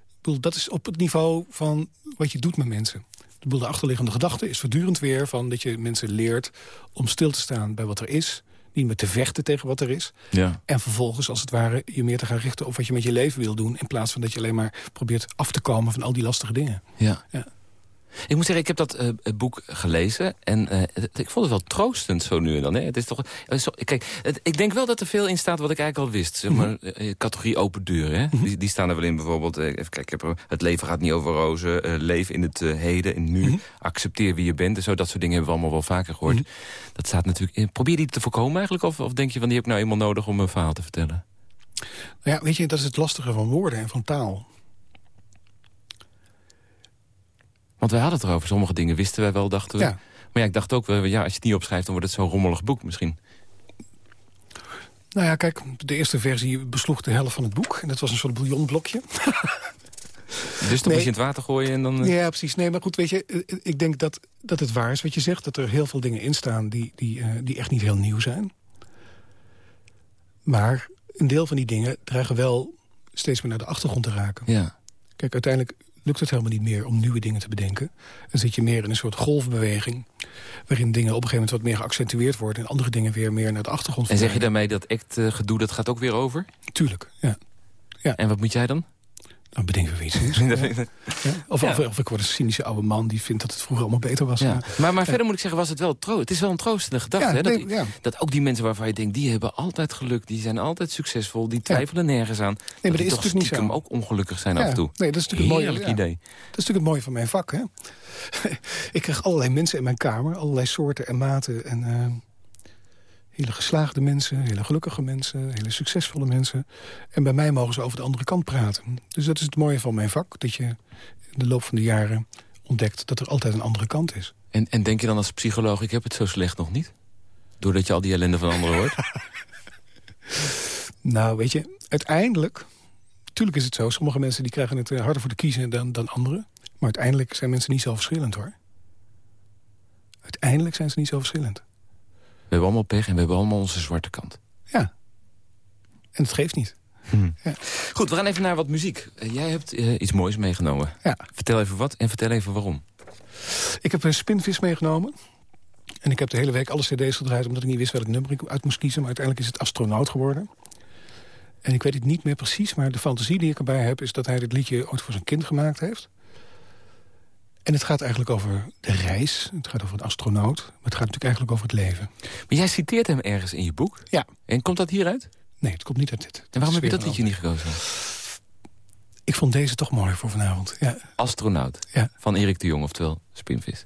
ik bedoel, dat is op het niveau van wat je doet met mensen. Ik bedoel, de achterliggende gedachte is voortdurend weer... van dat je mensen leert om stil te staan bij wat er is... niet meer te vechten tegen wat er is. ja. En vervolgens, als het ware, je meer te gaan richten op wat je met je leven wil doen... in plaats van dat je alleen maar probeert af te komen van al die lastige dingen. Ja. Ja. Ik moet zeggen, ik heb dat eh, het boek gelezen. En eh, ik vond het wel troostend zo nu en dan. Hè. Het is toch, eh, zo- kijk, het- ik denk wel dat er veel in staat wat ik eigenlijk al wist. Zeg maar, eh, categorie open deuren. Hè. die, die staan er wel in bijvoorbeeld. eh, even kijken, ik heb er, het leven gaat niet over rozen. eh, leef in het eh, heden, in het nu. Accepteer wie je bent. En zo, dat soort dingen hebben we allemaal wel vaker gehoord. Dat staat natuurlijk in. Probeer die te voorkomen eigenlijk? Of, of denk je van die heb ik nou eenmaal nodig om een verhaal te vertellen? Nou ja, weet je, dat is het lastige van woorden en van taal. Want wij hadden het erover. Sommige dingen wisten wij wel, dachten we. Ja. Maar ja, ik dacht ook, wel, ja, als je het niet opschrijft... dan wordt het zo'n rommelig boek misschien. Nou ja, kijk, de eerste versie besloeg de helft van het boek. En dat was een soort bouillonblokje. Dus dan Nee. moet je in het water gooien en dan... eh, Ja, precies. Nee, maar goed, weet je, eh, ik denk dat, dat het waar is wat je zegt. Dat er heel veel dingen in staan die, die, eh, die echt niet heel nieuw zijn. Maar een deel van die dingen dreigen wel steeds meer naar de achtergrond te raken. ja. Kijk, uiteindelijk lukt het helemaal niet meer om nieuwe dingen te bedenken. Dan zit je meer in een soort golfbeweging... waarin dingen op een gegeven moment wat meer geaccentueerd worden... en andere dingen weer meer naar de achtergrond En zeg je daarmee dat act-gedoe, dat gaat ook weer over? Tuurlijk, ja. En wat moet jij dan? Dan bedenken we weer iets nieuws. Ja. Of, Ja. of, of ik word een cynische oude man die vindt dat het vroeger allemaal beter was. Ja. Maar, maar verder moet ik zeggen, was het wel tro het is wel een troostende gedachte. Hè? Dat, nee, dat ook die mensen waarvan je denkt, die hebben altijd geluk. Die zijn altijd succesvol. Die twijfelen nergens aan. dat dat die is toch natuurlijk niet zo. ook ongelukkig zijn af en toe. nee, dat is natuurlijk Heerlijk ja. idee. Dat is natuurlijk het mooie van mijn vak. Hè? ik krijg allerlei mensen in mijn kamer. Allerlei soorten en maten. En, eh, hele geslaagde mensen, hele gelukkige mensen, hele succesvolle mensen. En bij mij mogen ze over de andere kant praten. Dus dat is het mooie van mijn vak. Dat je in de loop van de jaren ontdekt dat er altijd een andere kant is. En, en denk je dan als psycholoog, ik heb het zo slecht nog niet? Doordat je al die ellende van anderen hoort? Nou, weet je, uiteindelijk... Tuurlijk is het zo, sommige mensen die krijgen het eh, harder voor de kiezen dan, dan anderen. Maar uiteindelijk zijn mensen niet zo verschillend, hoor. Uiteindelijk zijn ze niet zo verschillend. We hebben allemaal pech en we hebben allemaal onze zwarte kant. Ja. En het geeft niet. Goed, we gaan even naar wat muziek. Eh, jij hebt eh, iets moois meegenomen. Ja. Vertel even wat en vertel even waarom. Ik heb een spinvis meegenomen. En ik heb de hele week alle cd's gedraaid... omdat ik niet wist welk nummer ik uit moest kiezen. Maar uiteindelijk is het astronaut geworden. En ik weet het niet meer precies, maar de fantasie die ik erbij heb... is dat hij dit liedje ooit voor zijn kind gemaakt heeft. En het gaat eigenlijk over de reis. Het gaat over een astronaut. Maar het gaat natuurlijk eigenlijk over het leven. Maar jij citeert hem ergens in je boek. Ja. En komt dat hieruit? Nee, het komt niet uit dit. En waarom heb je dat liedje niet gekozen? Ik vond deze toch mooi voor vanavond. Ja. Astronaut. Ja. Van Erik de Jong, oftewel Spinvis.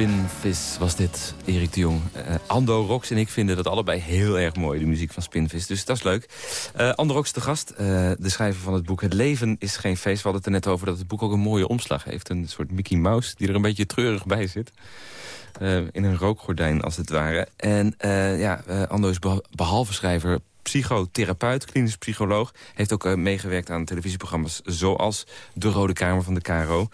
Spinvis was dit, Erik de Jong. Eh, Ando Rox en ik vinden dat allebei heel erg mooi, de muziek van Spinvis. Dus dat is leuk. Eh, Ando Rox de gast, eh, de schrijver van het boek Het leven is geen feest. We hadden het er net over dat het boek ook een mooie omslag heeft. Een soort Mickey Mouse die er een beetje treurig bij zit. In een rookgordijn als het ware. En ja, Ando is beh- behalve schrijver psychotherapeut, klinisch psycholoog. Heeft ook eh, meegewerkt aan televisieprogramma's zoals De Rode Kamer van de KRO.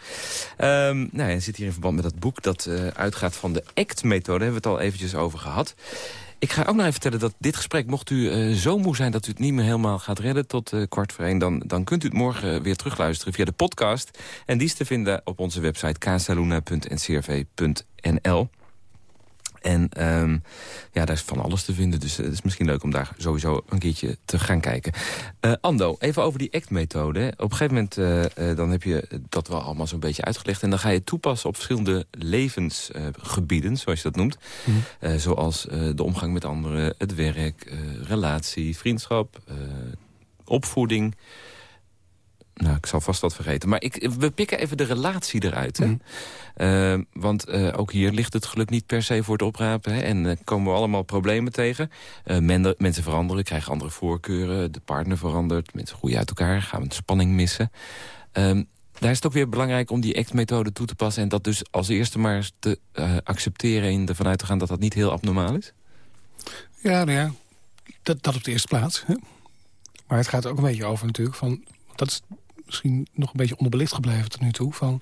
Ehm nou, hij zit hier in verband met dat boek dat eh, uitgaat van de ACT-methode. Daar hebben we het al eventjes over gehad. Ik ga ook nog even vertellen dat dit gesprek, mocht u eh, zo moe zijn... dat u het niet meer helemaal gaat redden tot kwart voor één... Dan, dan kunt u het morgen weer terugluisteren via de podcast. En die is te vinden op onze website ksaluna.ncrv.nl. En ehm, ja, daar is van alles te vinden. Dus het is misschien leuk om daar sowieso een keertje te gaan kijken. Eh, Ando, even over die ACT-methode. Op een gegeven moment eh, eh, dan heb je dat wel allemaal zo'n beetje uitgelegd. En dan ga je het toepassen op verschillende levensgebieden, zoals je dat noemt. Eh, zoals eh, de omgang met anderen, het werk, eh, relatie, vriendschap, eh, opvoeding. Ik zal vast wat vergeten. Maar ik, we pikken even de relatie eruit. Hè? Eh, want eh, ook hier ligt het geluk niet per se voor het oprapen. Hè? En uh, komen we allemaal problemen tegen. Men, mensen veranderen, krijgen andere voorkeuren. De partner verandert, mensen groeien uit elkaar. Gaan we een spanning missen. Um, daar is het ook weer belangrijk om die ACT-methode toe te passen... en dat dus als eerste maar te accepteren... en ervan uit te gaan dat dat niet heel abnormaal is? Ja, nou ja, dat, dat op de eerste plaats. Hè? Maar het gaat ook een beetje over natuurlijk van... dat is misschien nog een beetje onderbelicht gebleven tot nu toe. Van,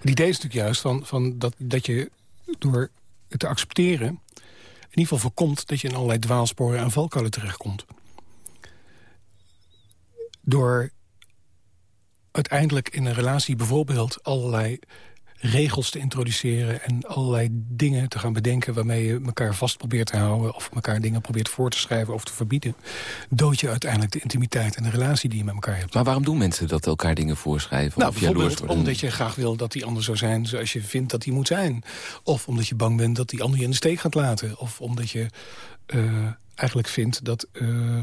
het idee is natuurlijk juist van, van dat, dat je door het te accepteren... in ieder geval voorkomt dat je in allerlei dwaalsporen en valkuilen terechtkomt. Door uiteindelijk in een relatie bijvoorbeeld allerlei regels te introduceren... en allerlei dingen te gaan bedenken waarmee je elkaar vast probeert te houden... of elkaar dingen probeert voor te schrijven of te verbieden... dood je uiteindelijk de intimiteit en de relatie die je met elkaar hebt. Maar waarom doen mensen dat elkaar dingen voorschrijven? Nou, of bijvoorbeeld worden? omdat je graag wil dat die ander zou zijn zoals je vindt dat hij moet zijn. Of omdat je bang bent dat die ander je in de steek gaat laten. Of omdat je eh, eigenlijk vindt dat eh,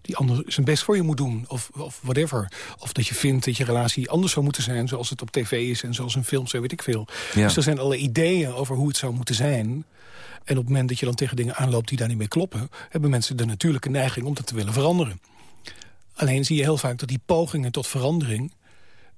die ander zijn best voor je moet doen. Of, of whatever. Of dat je vindt dat je relatie anders zou moeten zijn... zoals het op tv is en zoals in films, zo weet ik veel. Ja. Dus er zijn alle ideeën over hoe het zou moeten zijn... En op het moment dat je dan tegen dingen aanloopt die daar niet mee kloppen... hebben mensen de natuurlijke neiging om dat te willen veranderen. Alleen zie je heel vaak dat die pogingen tot verandering...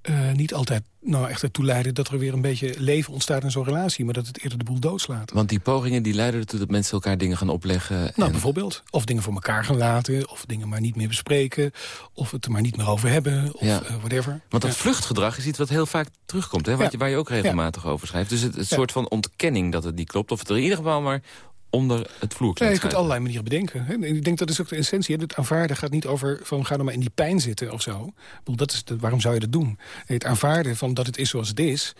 eh, niet altijd nou, echt ertoe leiden dat er weer een beetje leven ontstaat in zo'n relatie... maar dat het eerder de boel doodslaat. Want die pogingen die leiden ertoe dat mensen elkaar dingen gaan opleggen. Nou, en- bijvoorbeeld. Of dingen voor elkaar gaan laten. Of dingen maar niet meer bespreken. Of het er maar niet meer over hebben. Of Ja. eh, whatever. Want dat Ja. vluchtgedrag is iets wat heel vaak terugkomt, hè? Wat Ja. je, waar je ook regelmatig over schrijft. Dus het, het soort van ontkenning dat het niet klopt. Of het er in ieder geval maar onder het Ja, je vloerkleed kunt allerlei manieren bedenken. ik denk dat is ook de essentie. Het aanvaarden gaat niet over van ga nou maar in die pijn zitten of zo. Dat is de, waarom zou je dat doen? Nee, Het aanvaarden van dat het is zoals het is...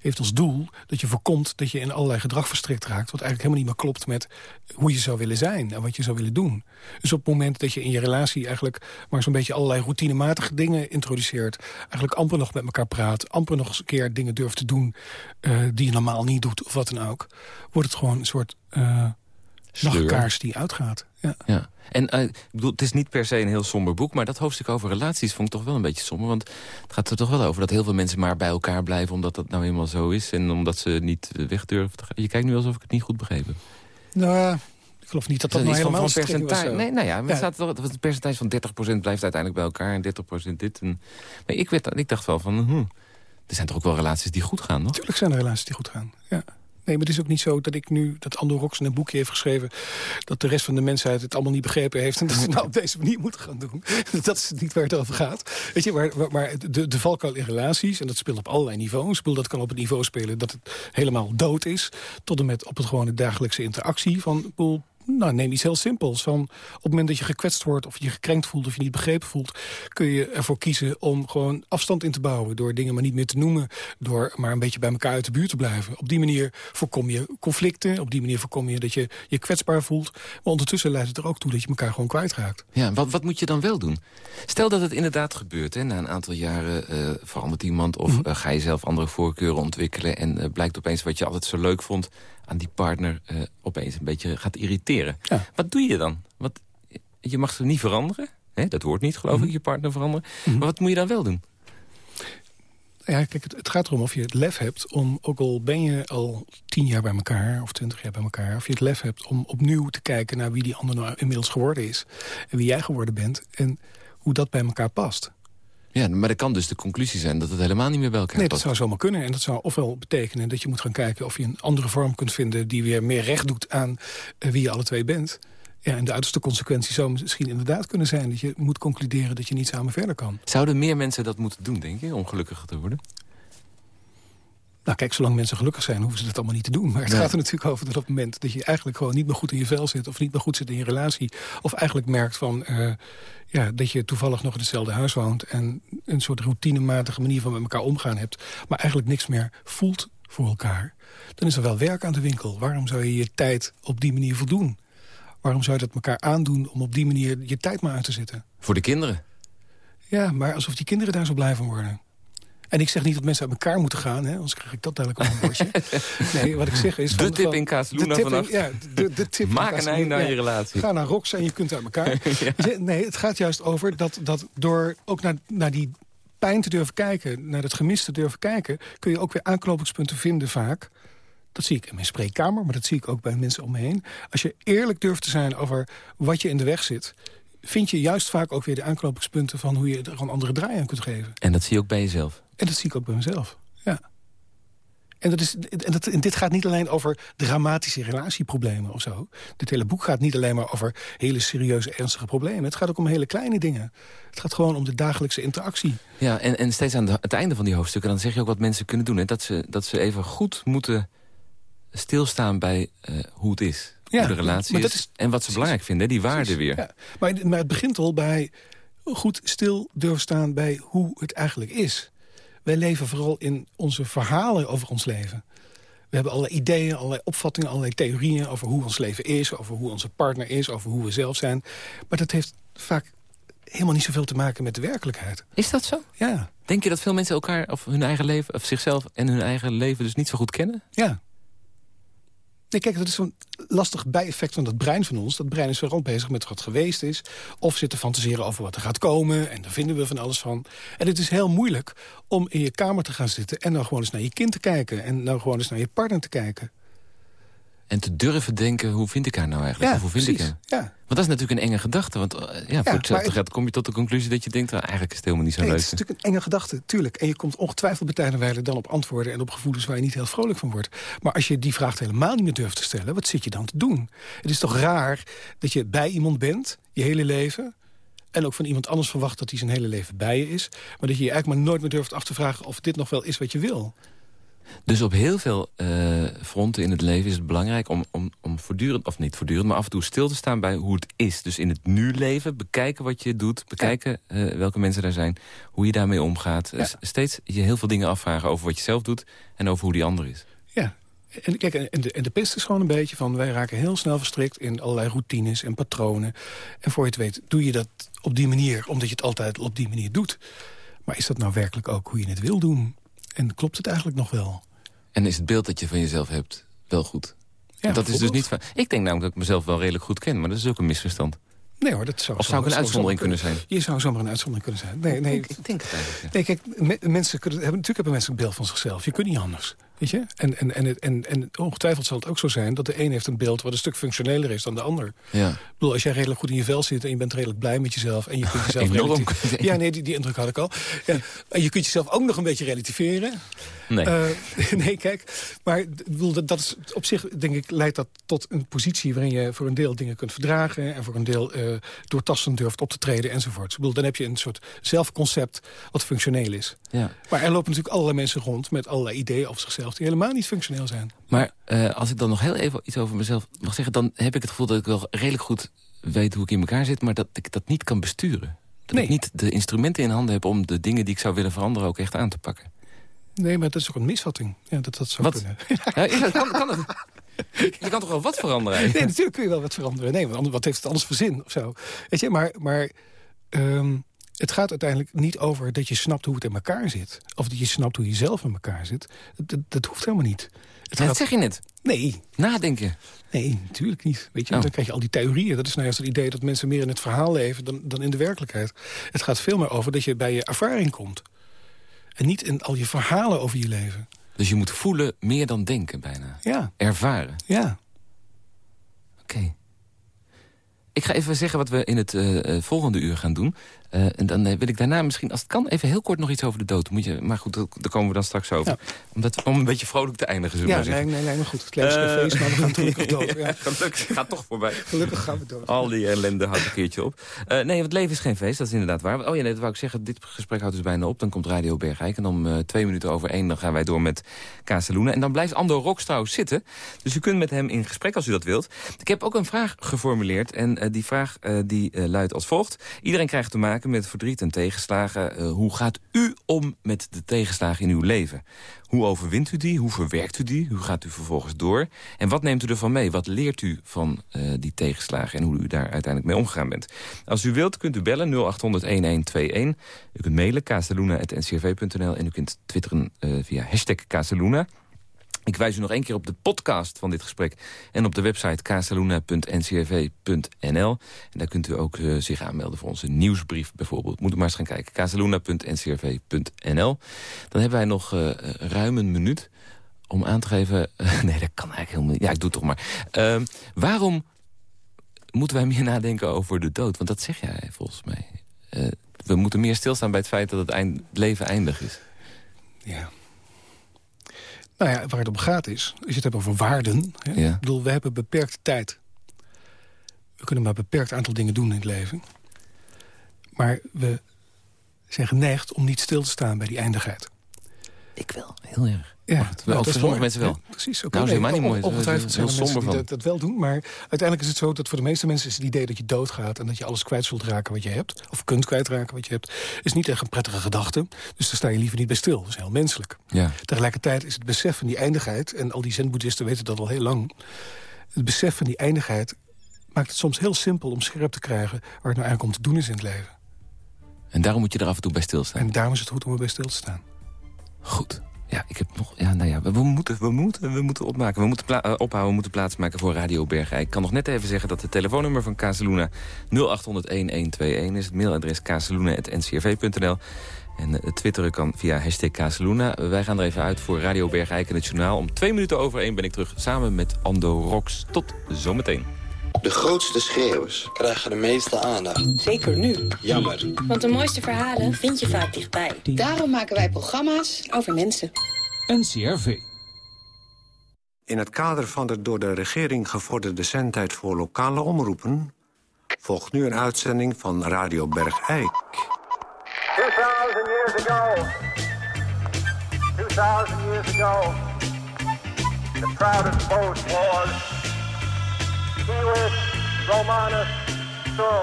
heeft als doel dat je voorkomt dat je in allerlei gedrag verstrikt raakt... wat eigenlijk helemaal niet meer klopt met hoe je zou willen zijn... en wat je zou willen doen. Dus op het moment dat je in je relatie eigenlijk... maar zo'n beetje allerlei routinematige dingen introduceert... eigenlijk amper nog met elkaar praat... amper nog eens een keer dingen durft te doen eh, die je normaal niet doet... of wat dan ook, wordt het gewoon een soort... Sleur. nachtkaars die uitgaat. Ja. Ja. En eh, ik bedoel, het is niet per se een heel somber boek... maar dat hoofdstuk over relaties vond ik toch wel een beetje somber. Want het gaat er toch wel over dat heel veel mensen maar bij elkaar blijven... omdat dat nou eenmaal zo is en omdat ze niet eh, weg durven te gaan. Je kijkt nu alsof ik het niet goed begrepen. Nou ik geloof niet dat dat nou helemaal van was, percentage. Nee, nou ja, maar Ja. staat toch, het percentage van 30% blijft uiteindelijk bij elkaar... en 30% dit. En, maar ik, werd, ik dacht wel van... Hm, er zijn toch ook wel relaties die goed gaan, nog? Natuurlijk zijn er relaties die goed gaan. Ja. Nee, maar het is ook niet zo dat ik nu, dat Ando Roxen een boekje heeft geschreven... dat de rest van de mensheid het allemaal niet begrepen heeft... en dat ze het nou op deze manier moeten gaan doen. Dat is niet waar het over gaat. Weet je, maar, maar- de, de valkuil in relaties, en dat speelt op allerlei niveaus... Ik dat kan op het niveau spelen dat het helemaal dood is... tot en met op het gewone dagelijkse interactie van... nou, neem iets heel simpels. Van op het moment dat je gekwetst wordt of je gekrenkt voelt... of je niet begrepen voelt, kun je ervoor kiezen om gewoon afstand in te bouwen... door dingen maar niet meer te noemen, door maar een beetje bij elkaar uit de buurt te blijven. Op die manier voorkom je conflicten, op die manier voorkom je dat je je kwetsbaar voelt. Maar ondertussen leidt het er ook toe dat je elkaar gewoon kwijtraakt. Ja, wat, wat moet je dan wel doen? Stel dat het inderdaad gebeurt. Hè, na een aantal jaren eh, verandert iemand... of Mhm. eh, ga je zelf andere voorkeuren ontwikkelen... en eh, blijkt opeens wat je altijd zo leuk vond aan die partner... eh, opeens een beetje gaat irriteren. Ja. Wat doe je dan? Wat, je mag ze niet veranderen. Hè, dat hoort niet, geloof Mhm. ik, je partner veranderen. Maar wat moet je dan wel doen? Ja, kijk, het, het gaat erom of je het lef hebt om, ook al ben je al tien jaar bij elkaar of twintig jaar bij elkaar, of je het lef hebt om opnieuw te kijken naar wie die ander nou inmiddels geworden is en wie jij geworden bent en hoe dat bij elkaar past. Ja, maar dat kan dus de conclusie zijn dat het helemaal niet meer bij elkaar Nee, dat zou zomaar kunnen. En dat zou ofwel betekenen dat je moet gaan kijken... of je een andere vorm kunt vinden die weer meer recht doet aan eh, wie je alle twee bent. Ja, en de uiterste consequentie zou misschien inderdaad kunnen zijn... dat je moet concluderen dat je niet samen verder kan. Zouden meer mensen dat moeten doen, denk je, om gelukkiger te worden? Nou kijk, zolang mensen gelukkig zijn, hoeven ze dat allemaal niet te doen. Maar het Nee. gaat er natuurlijk over dat op het moment dat je eigenlijk gewoon niet meer goed in je vel zit... of niet meer goed zit in je relatie... of eigenlijk merkt van, eh, ja, dat je toevallig nog in hetzelfde huis woont... en een soort routinematige manier van met elkaar omgaan hebt... maar eigenlijk niks meer voelt voor elkaar... dan is er wel werk aan de winkel. Waarom zou je je tijd op die manier voldoen? Waarom zou je dat elkaar aandoen om op die manier je tijd maar uit te zitten? Voor de kinderen. Ja, maar alsof die kinderen daar zo blij van worden. En ik zeg niet dat mensen uit elkaar moeten gaan, hè, anders krijg ik dat dadelijk op een bordje. nee, wat ik zeg is... De tip in vannacht. Ja, de, de tip Maak een einde aan ja. je relatie. Ga naar Rox en je kunt uit elkaar. Nee, het gaat juist over dat, dat door ook naar, naar die pijn te durven kijken... naar het gemis te durven kijken... kun je ook weer aanknopingspunten vinden vaak... Dat zie ik in mijn spreekkamer, maar dat zie ik ook bij mensen om me heen. Als je eerlijk durft te zijn over wat je in de weg zit... vind je juist vaak ook weer de aanknopingspunten... van hoe je er een andere draai aan kunt geven. En dat zie je ook bij jezelf. En dat zie ik ook bij mezelf, ja. En, dat is, en, dat, en dit gaat niet alleen over dramatische relatieproblemen of zo. Dit hele boek gaat niet alleen maar over hele serieuze, ernstige problemen. Het gaat ook om hele kleine dingen. Het gaat gewoon om de dagelijkse interactie. Ja, en, en steeds aan de- het einde van die hoofdstukken... dan zeg je ook wat mensen kunnen doen. Hè? Dat, ze, dat ze even goed moeten stilstaan bij eh, hoe het is. Ja, hoe de relatie is, En wat ze belangrijk vinden, hè? die waarde weer. Ja. Maar, maar het begint al bij goed stil durven staan bij hoe het eigenlijk is. Wij leven vooral in onze verhalen over ons leven. We hebben allerlei ideeën, allerlei opvattingen, allerlei theorieën... over hoe ons leven is, over hoe onze partner is, over hoe we zelf zijn. Maar dat heeft vaak helemaal niet zoveel te maken met de werkelijkheid. Is dat zo? Ja, Denk je dat veel mensen elkaar of hun eigen leven, of zichzelf en hun eigen leven dus niet zo goed kennen? ja. Nee, kijk, dat is zo'n lastig bijeffect van dat brein van ons. Dat brein is vooral bezig met wat geweest is. Of zit te fantaseren over wat er gaat komen. En daar vinden we van alles van. En het is heel moeilijk om in je kamer te gaan zitten... en dan gewoon eens naar je kind te kijken. En dan gewoon eens naar je partner te kijken. En te durven denken, hoe vind ik haar nou eigenlijk? Ja, of hoe vind ik precies. hem? Ja. Want dat is natuurlijk een enge gedachte. Want eh, ja, voor hetzelfde geld kom je tot de conclusie dat je denkt... ah, eigenlijk is het helemaal niet zo Nee, leuk. het is natuurlijk een enge gedachte, tuurlijk. En je komt ongetwijfeld bij tijden en wijle dan op antwoorden... en op gevoelens waar je niet heel vrolijk van wordt. Maar als je die vraag helemaal niet meer durft te stellen... wat zit je dan te doen? Het is toch raar dat je bij iemand bent, je hele leven... en ook van iemand anders verwacht dat hij zijn hele leven bij je is... maar dat je je eigenlijk maar nooit meer durft af te vragen... of dit nog wel is wat je wil. Dus op heel veel eh, fronten in het leven is het belangrijk om, om, om voortdurend, of niet voortdurend, maar af en toe stil te staan bij hoe het is. Dus in het nu leven, bekijken wat je doet, bekijken eh, welke mensen daar zijn, hoe je daarmee omgaat. Ja. Steeds je heel veel dingen afvragen over wat je zelf doet en over hoe die ander is. Ja. En, kijk, en de, en de pest is gewoon een beetje van... wij raken heel snel verstrikt in allerlei routines en patronen. En voor je het weet doe je dat op die manier... omdat je het altijd op die manier doet. Maar is dat nou werkelijk ook hoe je het wil doen? En klopt het eigenlijk nog wel? En is het beeld dat je van jezelf hebt wel goed? Ja, dat is dus niet van. Ik denk namelijk dat ik mezelf wel redelijk goed ken, maar dat is ook een misverstand. Nee hoor, dat zou, Of zou ik een uitzondering kunnen zijn? Je zou zomaar een uitzondering kunnen zijn. Nee, nee, Ik denk het eigenlijk. nee kijk, me- mensen kunnen, hebben, natuurlijk hebben mensen een beeld van zichzelf. Je kunt niet anders. Weet je? En, en, en, en, en ongetwijfeld zal het ook zo zijn dat de een heeft een beeld... wat een stuk functioneler is dan de ander. Ja. Ik bedoel, als jij redelijk goed in je vel zit en je bent redelijk blij met jezelf... en je kunt jezelf relatief- Ja, nee, die, die indruk had ik al. Ja, en je kunt jezelf ook nog een beetje relativeren. Nee. Eh, nee, kijk, maar ik bedoel, dat, dat is op zich, denk ik, leidt dat tot een positie... waarin je voor een deel dingen kunt verdragen... en voor een deel eh doortastend durft op te treden enzovoort. Ik bedoel, dan heb je een soort zelfconcept wat functioneel is. ja. Maar er lopen natuurlijk allerlei mensen rond met allerlei ideeën over zichzelf... die helemaal niet functioneel zijn. Maar eh, als ik dan nog heel even iets over mezelf mag zeggen... dan heb ik het gevoel dat ik wel redelijk goed weet hoe ik in elkaar zit... maar dat ik dat niet kan besturen. Dat Nee. ik niet de instrumenten in handen heb om de dingen die ik zou willen veranderen... ook echt aan te pakken. Nee, maar dat is ook een misvatting. Ja, dat, dat zou kunnen. Ja, is dat, kan, kan het? Je kan toch wel wat veranderen? Nee, natuurlijk kun je wel wat veranderen. Nee, want wat heeft het anders voor zin of zo? Weet je, maar, maar ehm, het gaat uiteindelijk niet over dat je snapt hoe het in elkaar zit. Of dat je snapt hoe je zelf in elkaar zit. Dat, dat, hoeft helemaal niet. Het dat gaat, zeg je net. nee, Nadenken. nee, natuurlijk niet. Weet je, Oh. dan krijg je al die theorieën. Dat is nou juist het idee dat mensen meer in het verhaal leven dan, dan in de werkelijkheid. Het gaat veel meer over dat je bij je ervaring komt. En niet in al je verhalen over je leven. Dus je moet voelen meer dan denken bijna. Ja, Ervaren. ja. Oké. Ik ga even zeggen wat we in het eh, eh, volgende uur gaan doen. Eh, en dan eh, wil ik daarna misschien, als het kan, even heel kort nog iets over de dood. Moet je, maar goed, daar komen we dan straks over. Omdat, om een beetje vrolijk te eindigen, zullen Ja, nee, nee, nee, maar goed. Het leven is Eh, feest, maar we gaan gelukkig dood. Ja. Gelukkig, gaat toch voorbij. Gelukkig gaan we dood. Al die ellende houdt een keertje op. Nee, want leven is geen feest, dat is inderdaad waar. Oh ja, nee, dat wou ik zeggen, dit gesprek houdt dus bijna op. Dan komt Radio Bergijk en om twee minuten over één... dan gaan wij door met Casaluna. En dan blijft Ando Rokstrouw zitten. Dus u kunt met hem in gesprek als u dat wilt. Ik heb ook een vraag geformuleerd. En die vraag die luidt als volgt. Iedereen krijgt te maken met verdriet en tegenslagen. Eh, hoe gaat u om met de tegenslagen in uw leven? Hoe overwint u die? Hoe verwerkt u die? Hoe gaat u vervolgens door? En wat neemt u ervan mee? Wat leert u van eh, die tegenslagen en hoe u daar uiteindelijk mee omgegaan bent? Als u wilt kunt u bellen 0800-1121. U kunt mailen kazeluna.ncrv.nl en u kunt twitteren eh, via hashtag Casaluna. Ik wijs u nog één keer op de podcast van dit gesprek... en op de website casaluna.ncrv.nl. En daar kunt u ook eh, zich aanmelden voor onze nieuwsbrief bijvoorbeeld. Moet u maar eens gaan kijken. casaluna.ncrv.nl. Dan hebben wij nog eh, ruim een minuut om aan te geven... nee, dat kan eigenlijk helemaal niet. Ja, ik doe toch maar. Ehm, waarom moeten wij meer nadenken over de dood? Want dat zeg jij volgens mij. Eh, we moeten meer stilstaan bij het feit dat het eind- het leven eindig is. Ja. Nou ja, waar het om gaat is, als je het hebt over waarden... Hè, Ja. ik bedoel, we hebben beperkte tijd. We kunnen maar een beperkt aantal dingen doen in het leven. Maar we zijn geneigd om niet stil te staan bij die eindigheid. Ik wel, heel erg. Ja, nou, voor dat sommige mensen wel. Ja, precies, oké. Nou, nee, niet mooi. on- Ongetwijfeld Heel zijn er mensen somber die van. dat, dat wel doen. Maar uiteindelijk is het zo dat voor de meeste mensen... is het idee dat je doodgaat en dat je alles kwijt zult raken wat je hebt... of kunt kwijtraken wat je hebt, is niet echt een prettige gedachte. Dus daar sta je liever niet bij stil. Dat is heel menselijk. Ja. Tegelijkertijd is het besef van die eindigheid... en al die zen-boeddhisten weten dat al heel lang... het besef van die eindigheid maakt het soms heel simpel om scherp te krijgen... waar het nou eigenlijk om te doen is in het leven. En daarom moet je er af en toe bij stilstaan. En daarom is het goed om erbij stil te staan. Goed. Ja, ik heb nog... Ja, nou ja, we, moeten, we, moeten, we moeten opmaken. We moeten eh, ophouden, we moeten plaatsmaken voor Radio Bergijk. Ik kan nog net even zeggen dat het telefoonnummer van Casaluna 0800-1121 is. Het mailadres casaluna.ncrv.nl. En eh, twitteren kan via hashtag Casaluna. Wij gaan er even uit voor Radio Bergijk en het journaal. Om twee minuten over één ben ik terug samen met Ando Rox. Tot zometeen. De grootste schreeuwers krijgen de meeste aandacht. Zeker nu. Jammer. Want de mooiste verhalen vind je vaak dichtbij. Daarom maken wij programma's over mensen. NCRV. In het kader van de door de regering gevorderde zendtijd voor lokale omroepen... volgt nu een uitzending van Radio Bergijk. 2,000 years ago, 2,000 years ago, the proudest boast was Civis Romanus Sum.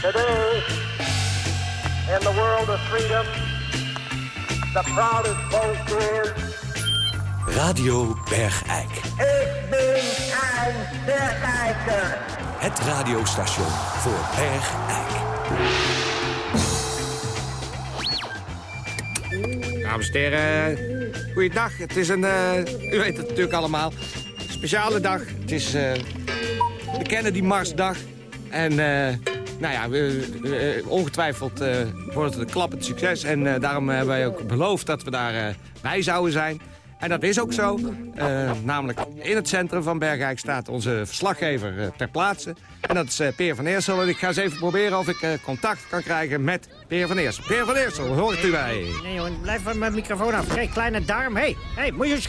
Today, in the world of freedom, the proudest boast is... Radio Bergijk. Ik ben een bergijker. Het radiostation voor Bergijk. Dames en heren, goeiedag. Het is een, eh, u weet het natuurlijk allemaal, speciale dag. Het is eh, de Kennedy Marsdag. En eh, nou ja, we, eh, ongetwijfeld wordt het een klappend succes. En daarom hebben wij ook beloofd dat we daar bij zouden zijn. En dat is ook zo. Namelijk in het centrum van Bergijk staat onze verslaggever ter plaatse. En dat is Peer van Eersel. En ik ga eens even proberen of ik contact kan krijgen met Peer van Eersel. Peer van Eersel, hoort u mij? Nee jongen, blijf van mijn microfoon af. Kijk, kleine darm. Hé, hey, hey, moet je een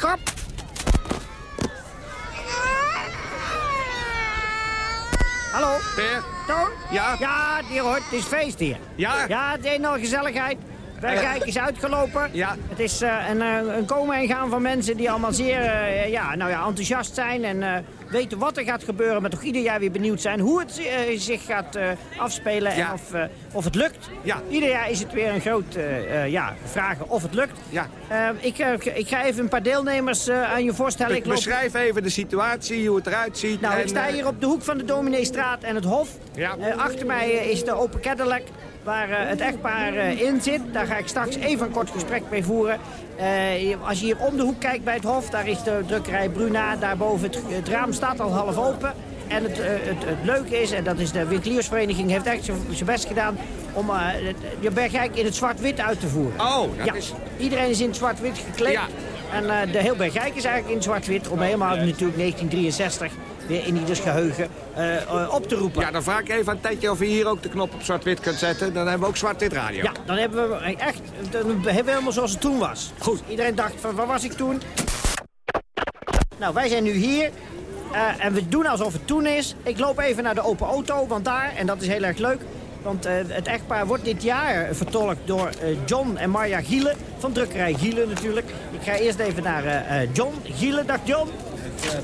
Hallo? Peer? Toon? Ja? Ja, die hoort, het is feest hier. Ja? Ja, het is enorme gezelligheid. Bergijk is uitgelopen. Ja. Het is eh, een, eh, een komen en gaan van mensen die allemaal zeer eh, ja, nou ja, enthousiast zijn. En weten wat er gaat gebeuren. Maar toch ieder jaar weer benieuwd zijn hoe het zich gaat afspelen. Ja. En of, of het lukt. Ja. Ieder jaar is het weer een groot ja, vragen of het lukt. Ja. Ik, ik ga even een paar deelnemers aan je voorstellen. Ik loop- Beschrijf even de situatie, hoe het eruit ziet. nou, en, ik sta hier op de hoek van de Domineestraat en het Hof. Ja. Achter mij is de Open Cadillac, waar eh, het echtpaar eh, in zit. Daar ga ik straks even een kort gesprek mee voeren. Eh, als je hier om de hoek kijkt bij het Hof, daar is de drukkerij Bruna. Daarboven het, het raam staat al half open. En het, het, het leuke is, en dat is de winkeliersvereniging heeft echt zijn best gedaan... om je Bergijk in het zwart-wit uit te voeren. Oh, dat ja. is... Iedereen is in het zwart-wit gekleed. Ja. En de heel Bergijk is eigenlijk in zwart-wit. Om helemaal natuurlijk 1963 weer in ieders geheugen eh, eh, op te roepen. Ja, dan vraag ik even aan Tetje of je hier ook de knop op zwart-wit kunt zetten. Dan hebben we ook zwart-wit radio. Ja, dan hebben we echt, dan hebben we helemaal zoals het toen was. Goed. Iedereen dacht van, waar was ik toen? Nou, wij zijn nu hier. eh, en we doen alsof het toen is. Ik loop even naar de open auto, want daar, en dat is heel erg leuk... want het echtpaar wordt dit jaar vertolkt door John en Marja Gielen... van drukkerij Gielen natuurlijk. Ik ga eerst even naar John Gielen. Dag John.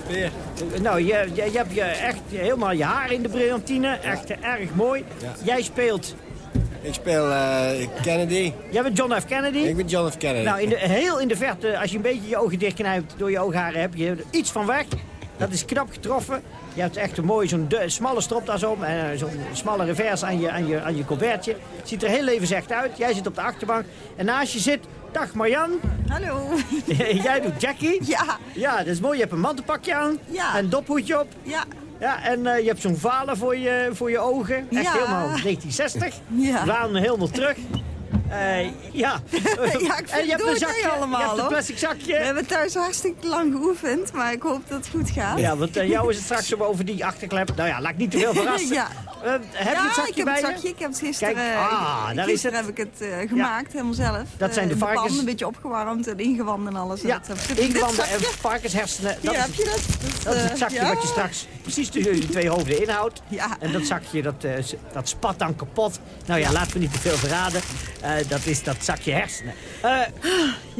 Peer. Nou, je, je, je hebt je echt helemaal je haar in de brillantine. Echt eh, erg mooi. Jij speelt... Ik speel eh, Kennedy. Jij bent John F. Kennedy. Ik ben John F. Kennedy. Nou, in de, heel in de verte, als je een beetje je ogen dichtknijpt door je oogharen, heb je er iets van weg. Dat is knap getroffen. Je hebt echt een mooi zo'n smalle stropdas om en eh, zo'n smalle revers aan je, aan, je, aan je colbertje. Ziet er heel levensecht uit. Jij zit op de achterbank. En naast je zit, dag Marjan. Hallo. Jij doet Jackie. Ja. Ja, dat is mooi. Je hebt een mantelpakje aan. Ja. En een dophoedje op. Ja. Ja, en eh, je hebt zo'n valen voor je, voor je ogen. Echt Ja. helemaal 1960. Ja. Waan helemaal terug. Eh, ja. Ja, ik en je hebt een zakje, allemaal, je hebt een hoor. plastic zakje. We hebben thuis hartstikke lang geoefend, maar ik hoop dat het goed gaat. Ja, want eh, jou is het straks over die achterklep. Nou ja, laat ik niet te veel verrassen. Ja. Eh, heb ja, je het zakje ik heb bij het je? zakje. Ik heb het gisteren, Kijk, ah, daar is gisteren het. heb ik het gemaakt, helemaal zelf. Dat zijn de varkens. pan, een beetje opgewarmd en ingewand en alles. Ja, dat ingewanden en varkenshersenen. Dat, Ja, is, heb je dat? dat is het zakje wat je straks precies tussen die twee hoofden inhoudt. Ja. En dat zakje, dat, dat spat dan kapot. Nou ja, laten we niet te veel verraden. Eh, dat is dat zakje hersenen. Eh,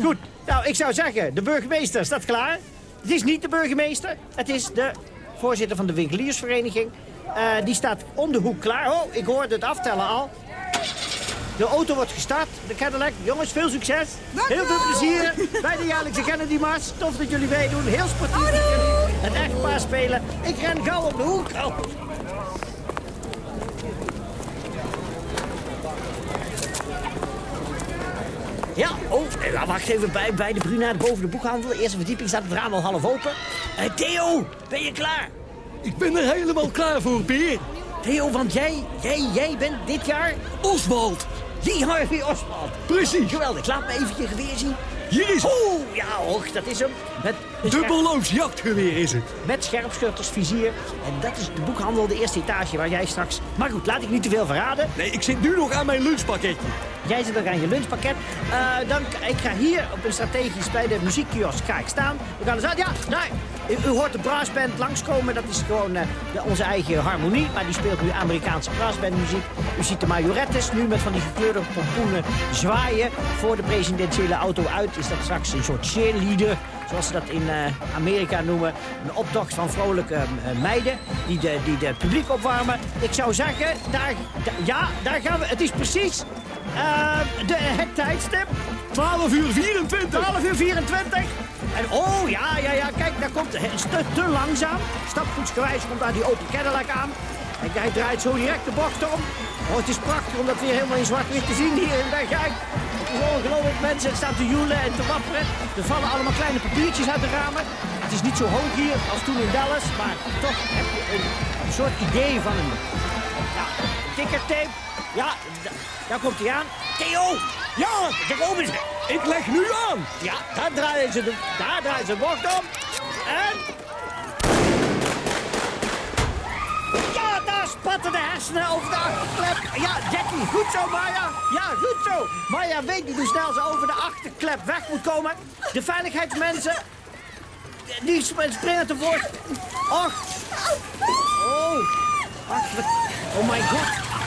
goed, nou, ik zou zeggen, de burgemeester, staat klaar? Het is niet de burgemeester, het is de voorzitter van de winkeliersvereniging. Eh, die staat om de hoek klaar. Oh, ik hoorde het aftellen al. De auto wordt gestart, de Cadillac. Jongens, veel succes. Heel veel plezier bij de jaarlijkse Kennedy Mars. Tof dat jullie meedoen. Heel sportief dat jullie het echtpaar spelen. Ik ren gauw op de hoek. Oh. Ja, oh, eh, nou, wacht even bij, bij de Bruna, boven de boekhandel. De eerste verdieping staat het raam al half open. Eh, Theo, ben je klaar? Ik ben er helemaal klaar voor, Peer. Theo, want jij, jij, jij bent dit jaar... Oswald. Lee Harvey Oswald. Precies. Geweldig, laat me even je geweer zien. Hier is. Oeh, ja, och, dat is hem. Met een Dubbelloos jachtgeweer is het. Met scherpschuttersvizier. En dat is de boekhandel, de eerste etage waar jij straks... Maar goed, laat ik niet te veel verraden. Nee, ik zit nu nog aan mijn lunchpakketje. Jij zit ook aan je lunchpakket. Eh, dan, ik ga hier op een strategisch bij de muziekkiosk ga ik staan. We gaan er zo, ja, daar. U, u hoort de brassband langskomen. Dat is gewoon eh, de, onze eigen harmonie. Maar die speelt nu Amerikaanse brassbandmuziek. U ziet de majorettes nu met van die gekleurde pompoenen zwaaien. Voor de presidentiële auto uit is dat straks een soort cheerleader. Zoals ze dat in eh, Amerika noemen. Een optocht van vrolijke eh, meiden die de, die de publiek opwarmen. Ik zou zeggen, daar, da- ja, daar gaan we. Het is precies de, het tijdstip. 12 uur 24. 12 uur 24. En oh ja, ja, ja, kijk, daar komt het is te, langzaam. Stapvoetsgewijs komt daar die open Cadillac aan. En hij draait zo direct de bocht om. Oh, het is prachtig om dat weer helemaal in zwart-wit te zien hier in Bergijk. Het is ongelooflijk, mensen staan te joelen en te wapperen. Er vallen allemaal kleine papiertjes uit de ramen. Het is niet zo hoog hier als toen in Dallas, maar toch heb je een, een soort idee van een ja, tikkertape. Ja, da- daar komt hij aan. Theo! Ja, daar komen ze. Ik leg nu aan. Ja, daar draaien ze de, daar draaien ze bocht om. En... Ja, daar spatten de hersenen over de achterklep. Ja, Jackie, goed zo, Maya. Ja, goed zo. Maya weet niet hoe snel ze over de achterklep weg moet komen. De veiligheidsmensen, die sp- springen tevoort. Och. Oh. Oh my god.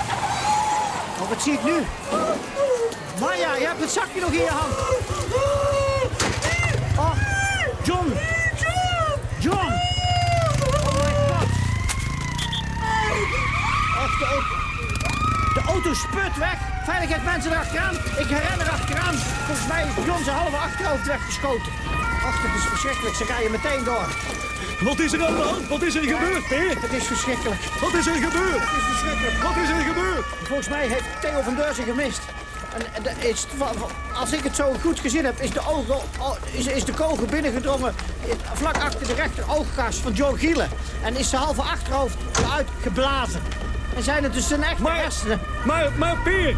Oh, wat zie ik nu? Maya, je hebt het zakje nog in je hand. Oh, John. John. Oh my god. De, auto, de sput weg. Veiligheidsmensen erachteraan. Ik ren erachteraan. Volgens mij is John zijn halve achterhoofd weggeschoten. Och, dat is verschrikkelijk. Ze rijden meteen door. Wat is er aan de hand? Wat is er gebeurd, Peer? Het is verschrikkelijk. Wat is er gebeurd? Het is verschrikkelijk. Wat is er gebeurd? Volgens mij heeft Theo van Deurzen gemist. En, is, als ik het zo goed gezien heb, is de, ogen, o- is, is de kogel binnengedrongen in- vlak achter de rechter oogkas van Joe Gielen. En is zijn halve achterhoofd eruit geblazen. En zijn het dus zijn echte hersenen. Maar, maar Peer,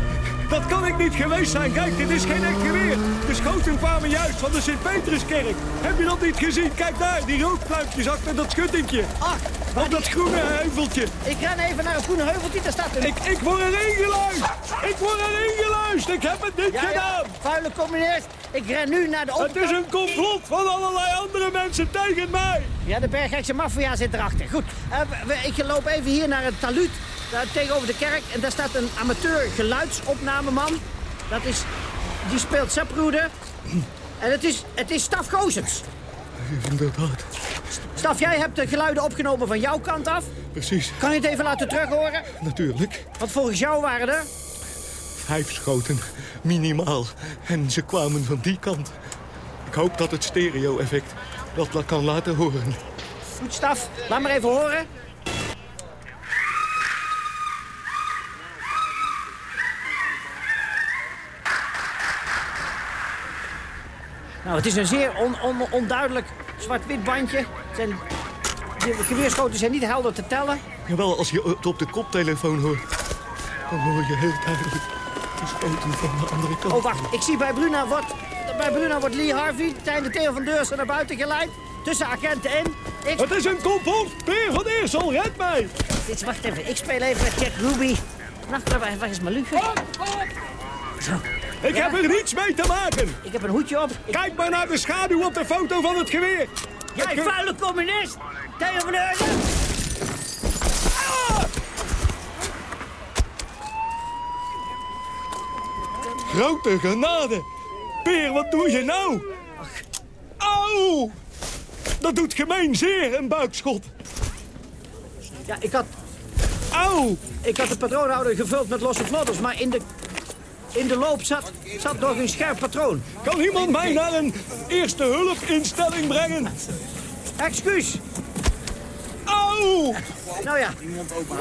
dat kan ik niet geweest zijn. Kijk, dit is geen echt geweer. De schoten kwamen juist van de Sint-Petruskerk. Heb je dat niet gezien? Kijk daar, die rookpluimpjes achter dat schuttingje. Ach, Op dat groene heuveltje. Ik ren even naar een groene heuveltje, daar staat een... Ik, ik word erin geluisterd. Ik word erin geluisterd. Ik heb het niet Ja, ja, gedaan. vuile communist. Ik ren nu naar de Het overkant. is een complot van allerlei andere mensen tegen mij. Ja, de Bergijkse maffia zit erachter. Goed, eh, ik loop even hier naar het taluut daar tegenover de kerk. En daar staat een amateur geluidsopnameman. Dat is, die speelt Sepproede. En het is, het is Staf Goosens. Inderdaad, Staf, jij hebt de geluiden opgenomen van jouw kant af. precies. Kan je het even laten terughoren? Natuurlijk. Want volgens jou waren er... Vijf schoten, minimaal. En ze kwamen van die kant. Ik hoop dat het stereo-effect dat kan laten horen. Goed, Staf, laat maar even horen. Nou, het is een zeer on- on- onduidelijk zwart-wit bandje. Het Zijn, de geweerschoten zijn niet helder te tellen. Jawel, als je het op de koptelefoon hoort, dan hoor je heel duidelijk de schoten van de andere kant. Oh, wacht. Ik zie bij Bruna wordt, bij Bruna wordt Lee Harvey, zijn de Theo van Deursen naar buiten geleid. Tussen agenten in. Ik... Het is een complot! Peer van Eersel, red mij! Dit, wacht even, ik speel even met Jack Ruby. Nacht, waar, waar is mijn luchtje? Zo. Ik Ja. heb er niets mee te maken! Ik heb een hoedje op. Ik- Kijk maar naar de schaduw op de foto van het geweer! Jij Het vuile communist! Theo van Deursen! Grote genade. Peer, wat doe je nou? Auw! Dat doet gemeen zeer, een buikschot. Ja, ik had... Auw! Ik had de patroonhouder gevuld met losse vlodders, maar in de, in de loop zat, zat nog een scherp patroon. Kan iemand mij naar een eerste hulpinstelling brengen? Excuus. Auw! Nou ja,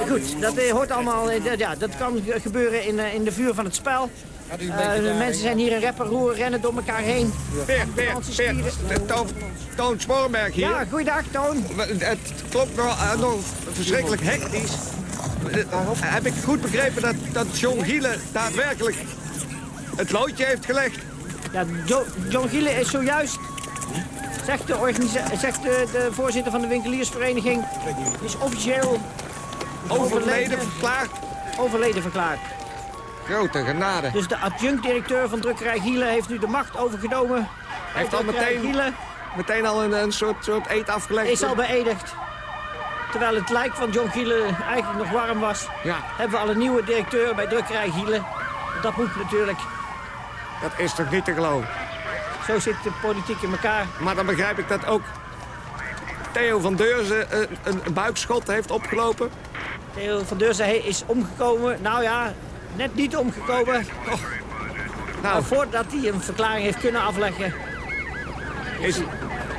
goed, dat eh, hoort allemaal... dat- ja, dat kan gebeuren in, eh, in de vuur van het spel. Eh, de mensen zijn hier in rep en roer, rennen door elkaar heen. Peer, Peer, Peer, Toon, Toon Sporenberg hier. Ja, goeiedag, Toon. Het klopt wel nog verschrikkelijk hectisch. Heb ik goed begrepen dat, dat John Gielen daadwerkelijk het loodje heeft gelegd? Ja, Jo- John Giele is zojuist, zegt, de, zegt de, de voorzitter van de winkeliersvereniging, is officieel Overleden verklaard? Overleden verklaard. Grote genade. Dus de adjunct-directeur van drukkerij Gielen heeft nu de macht overgenomen. Heeft al meteen, meteen al een, een soort, soort eet afgelegd. is al beëdigd. Terwijl het lijk van John Gielen eigenlijk nog warm was, Ja. hebben we al een nieuwe directeur bij drukkerij Gielen. Dat moet natuurlijk. Dat is toch niet te geloven? Zo zit de politiek in elkaar. Maar dan begrijp ik dat ook Theo van Deurzen een, een, een buikschot heeft opgelopen. Theo van Deurzen is omgekomen. Nou ja, net niet omgekomen. Nou, voordat hij een verklaring heeft kunnen afleggen. Is,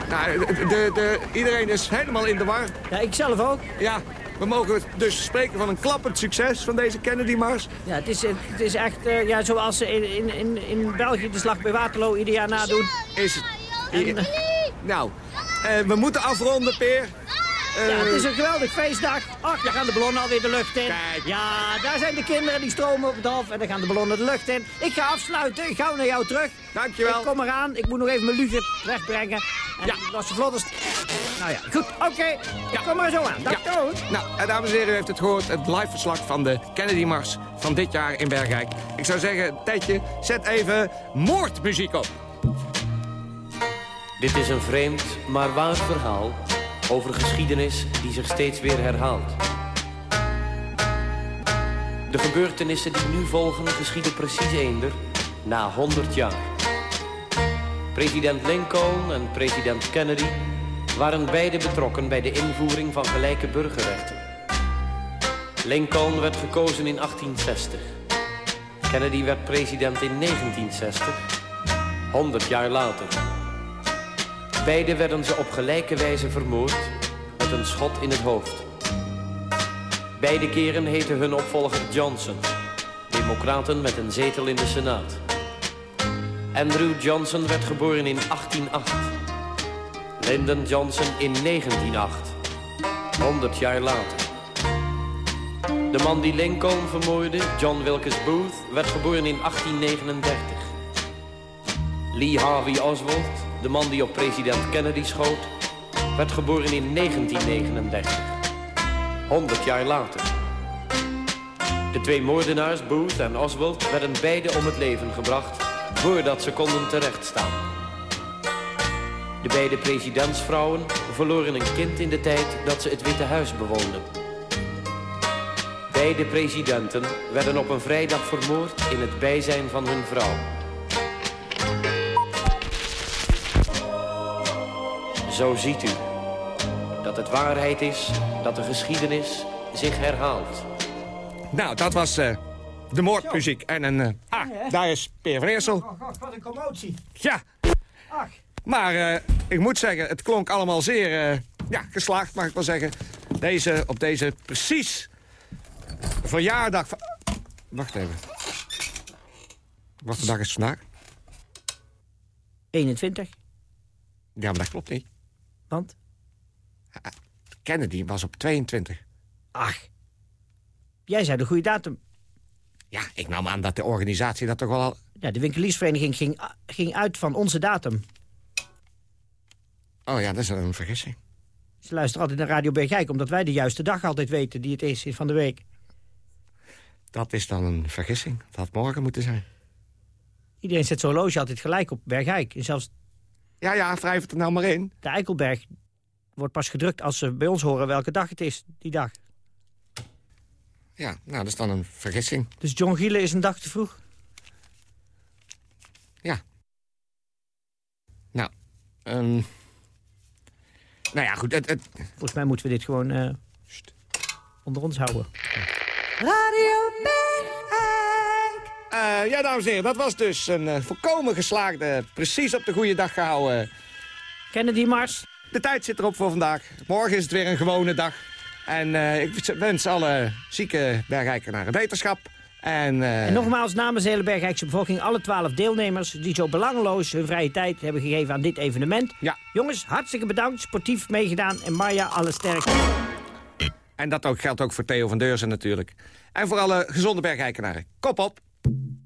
nou, de, de- iedereen is helemaal in de war. Ja, ik zelf ook. Ja, we mogen dus spreken van een klappend succes van deze Kennedy-mars. Ja, het is, het is echt eh, ja, zoals ze in, in, in, in België de slag bij Waterloo ieder jaar nadoen. Is het? En, Nou, eh, we moeten afronden, Peer. Eh, ja, het is een geweldig feestdag. Ach, daar gaan de ballonnen alweer de lucht in. Ja, daar zijn de kinderen die stromen op het hof en dan gaan de ballonnen de lucht in. Ik ga afsluiten. Ik ga naar jou terug. Dankjewel. Ik kom eraan. Ik moet nog even mijn luger wegbrengen. En ja. losse vlodders. Nou ja, goed. Oké. Kom er zo aan. Dag, Toon. Nou, eh, dames en heren, u heeft het gehoord. Het live verslag van de Kennedy-mars van dit jaar in Bergijk. Ik zou zeggen, Tetje, zet even moordmuziek op. Dit is een vreemd, maar waar verhaal over geschiedenis die zich steeds weer herhaalt. De gebeurtenissen die nu volgen geschieden precies eender na 100 jaar. President Lincoln en president Kennedy waren beide betrokken bij de invoering van gelijke burgerrechten. Lincoln werd gekozen in 1860. Kennedy werd president in 1960, 100 jaar later. Beide werden ze op gelijke wijze vermoord met een schot in het hoofd. Beide keren heette hun opvolger Johnson, democraten met een zetel in de Senaat. Andrew Johnson werd geboren in 1808. Lyndon Johnson in 1908, 100 jaar later. De man die Lincoln vermoordde, John Wilkes Booth, werd geboren in 1839. Lee Harvey Oswald, de man die op president Kennedy schoot, werd geboren in 1939. 100 jaar later. De twee moordenaars, Booth en Oswald, werden beide om het leven gebracht voordat ze konden terechtstaan. De beide presidentsvrouwen verloren een kind in de tijd dat ze het Witte Huis bewoonden. Beide presidenten werden op een vrijdag vermoord in het bijzijn van hun vrouw. Zo ziet u dat het waarheid is dat de geschiedenis zich herhaalt. Nou, dat was eh, de moordmuziek. En een... eh, ah, daar is Peer van Eersel. Ach, wat een commotie. Ja. Ach. Maar eh, ik moet zeggen, het klonk allemaal zeer eh, ja, geslaagd, mag ik wel zeggen. Deze, op deze precies verjaardag van... Wacht even. Wat voor dag is vandaag? 21. Ja, maar dat klopt niet. Want? Kennedy was op 22. Ach. Jij zei de goede datum. Ja, ik nam aan dat de organisatie dat toch wel al... Ja, de winkeliersvereniging ging, ging uit van onze datum. Oh ja, dat is een vergissing. Ze luisteren altijd naar Radio Bergijk... omdat wij de juiste dag altijd weten die het is van de week. Dat is dan een vergissing. Dat had morgen moeten zijn. Iedereen zet zo'n horloge altijd gelijk op Bergijk. En zelfs Ja, ja, wrijf het er nou maar in. de Eikelberg wordt pas gedrukt als ze bij ons horen welke dag het is, die dag. Ja, nou, dat is dan een vergissing. Dus John Gielen is een dag te vroeg. Ja. Nou, ehm, nou ja, goed. Het, het... Volgens mij moeten we dit gewoon eh, onder ons houden. Radio Eh, ja, dames en heren, dat was dus een eh, volkomen geslaagde, precies op de goede dag gehouden... Kennedy Mars. De tijd zit erop voor vandaag. Morgen is het weer een gewone dag. En eh, ik wens alle zieke bergijkenaren beterschap. En, En nogmaals namens de hele Bergrijkse bevolking... alle twaalf deelnemers die zo belangeloos hun vrije tijd hebben gegeven aan dit evenement. Ja. Jongens, hartstikke bedankt. Sportief meegedaan. En Marja, alle sterkte. En dat ook, geldt ook voor Theo van Deurzen natuurlijk. En voor alle gezonde bergijkenaren. Kop op! Thank you.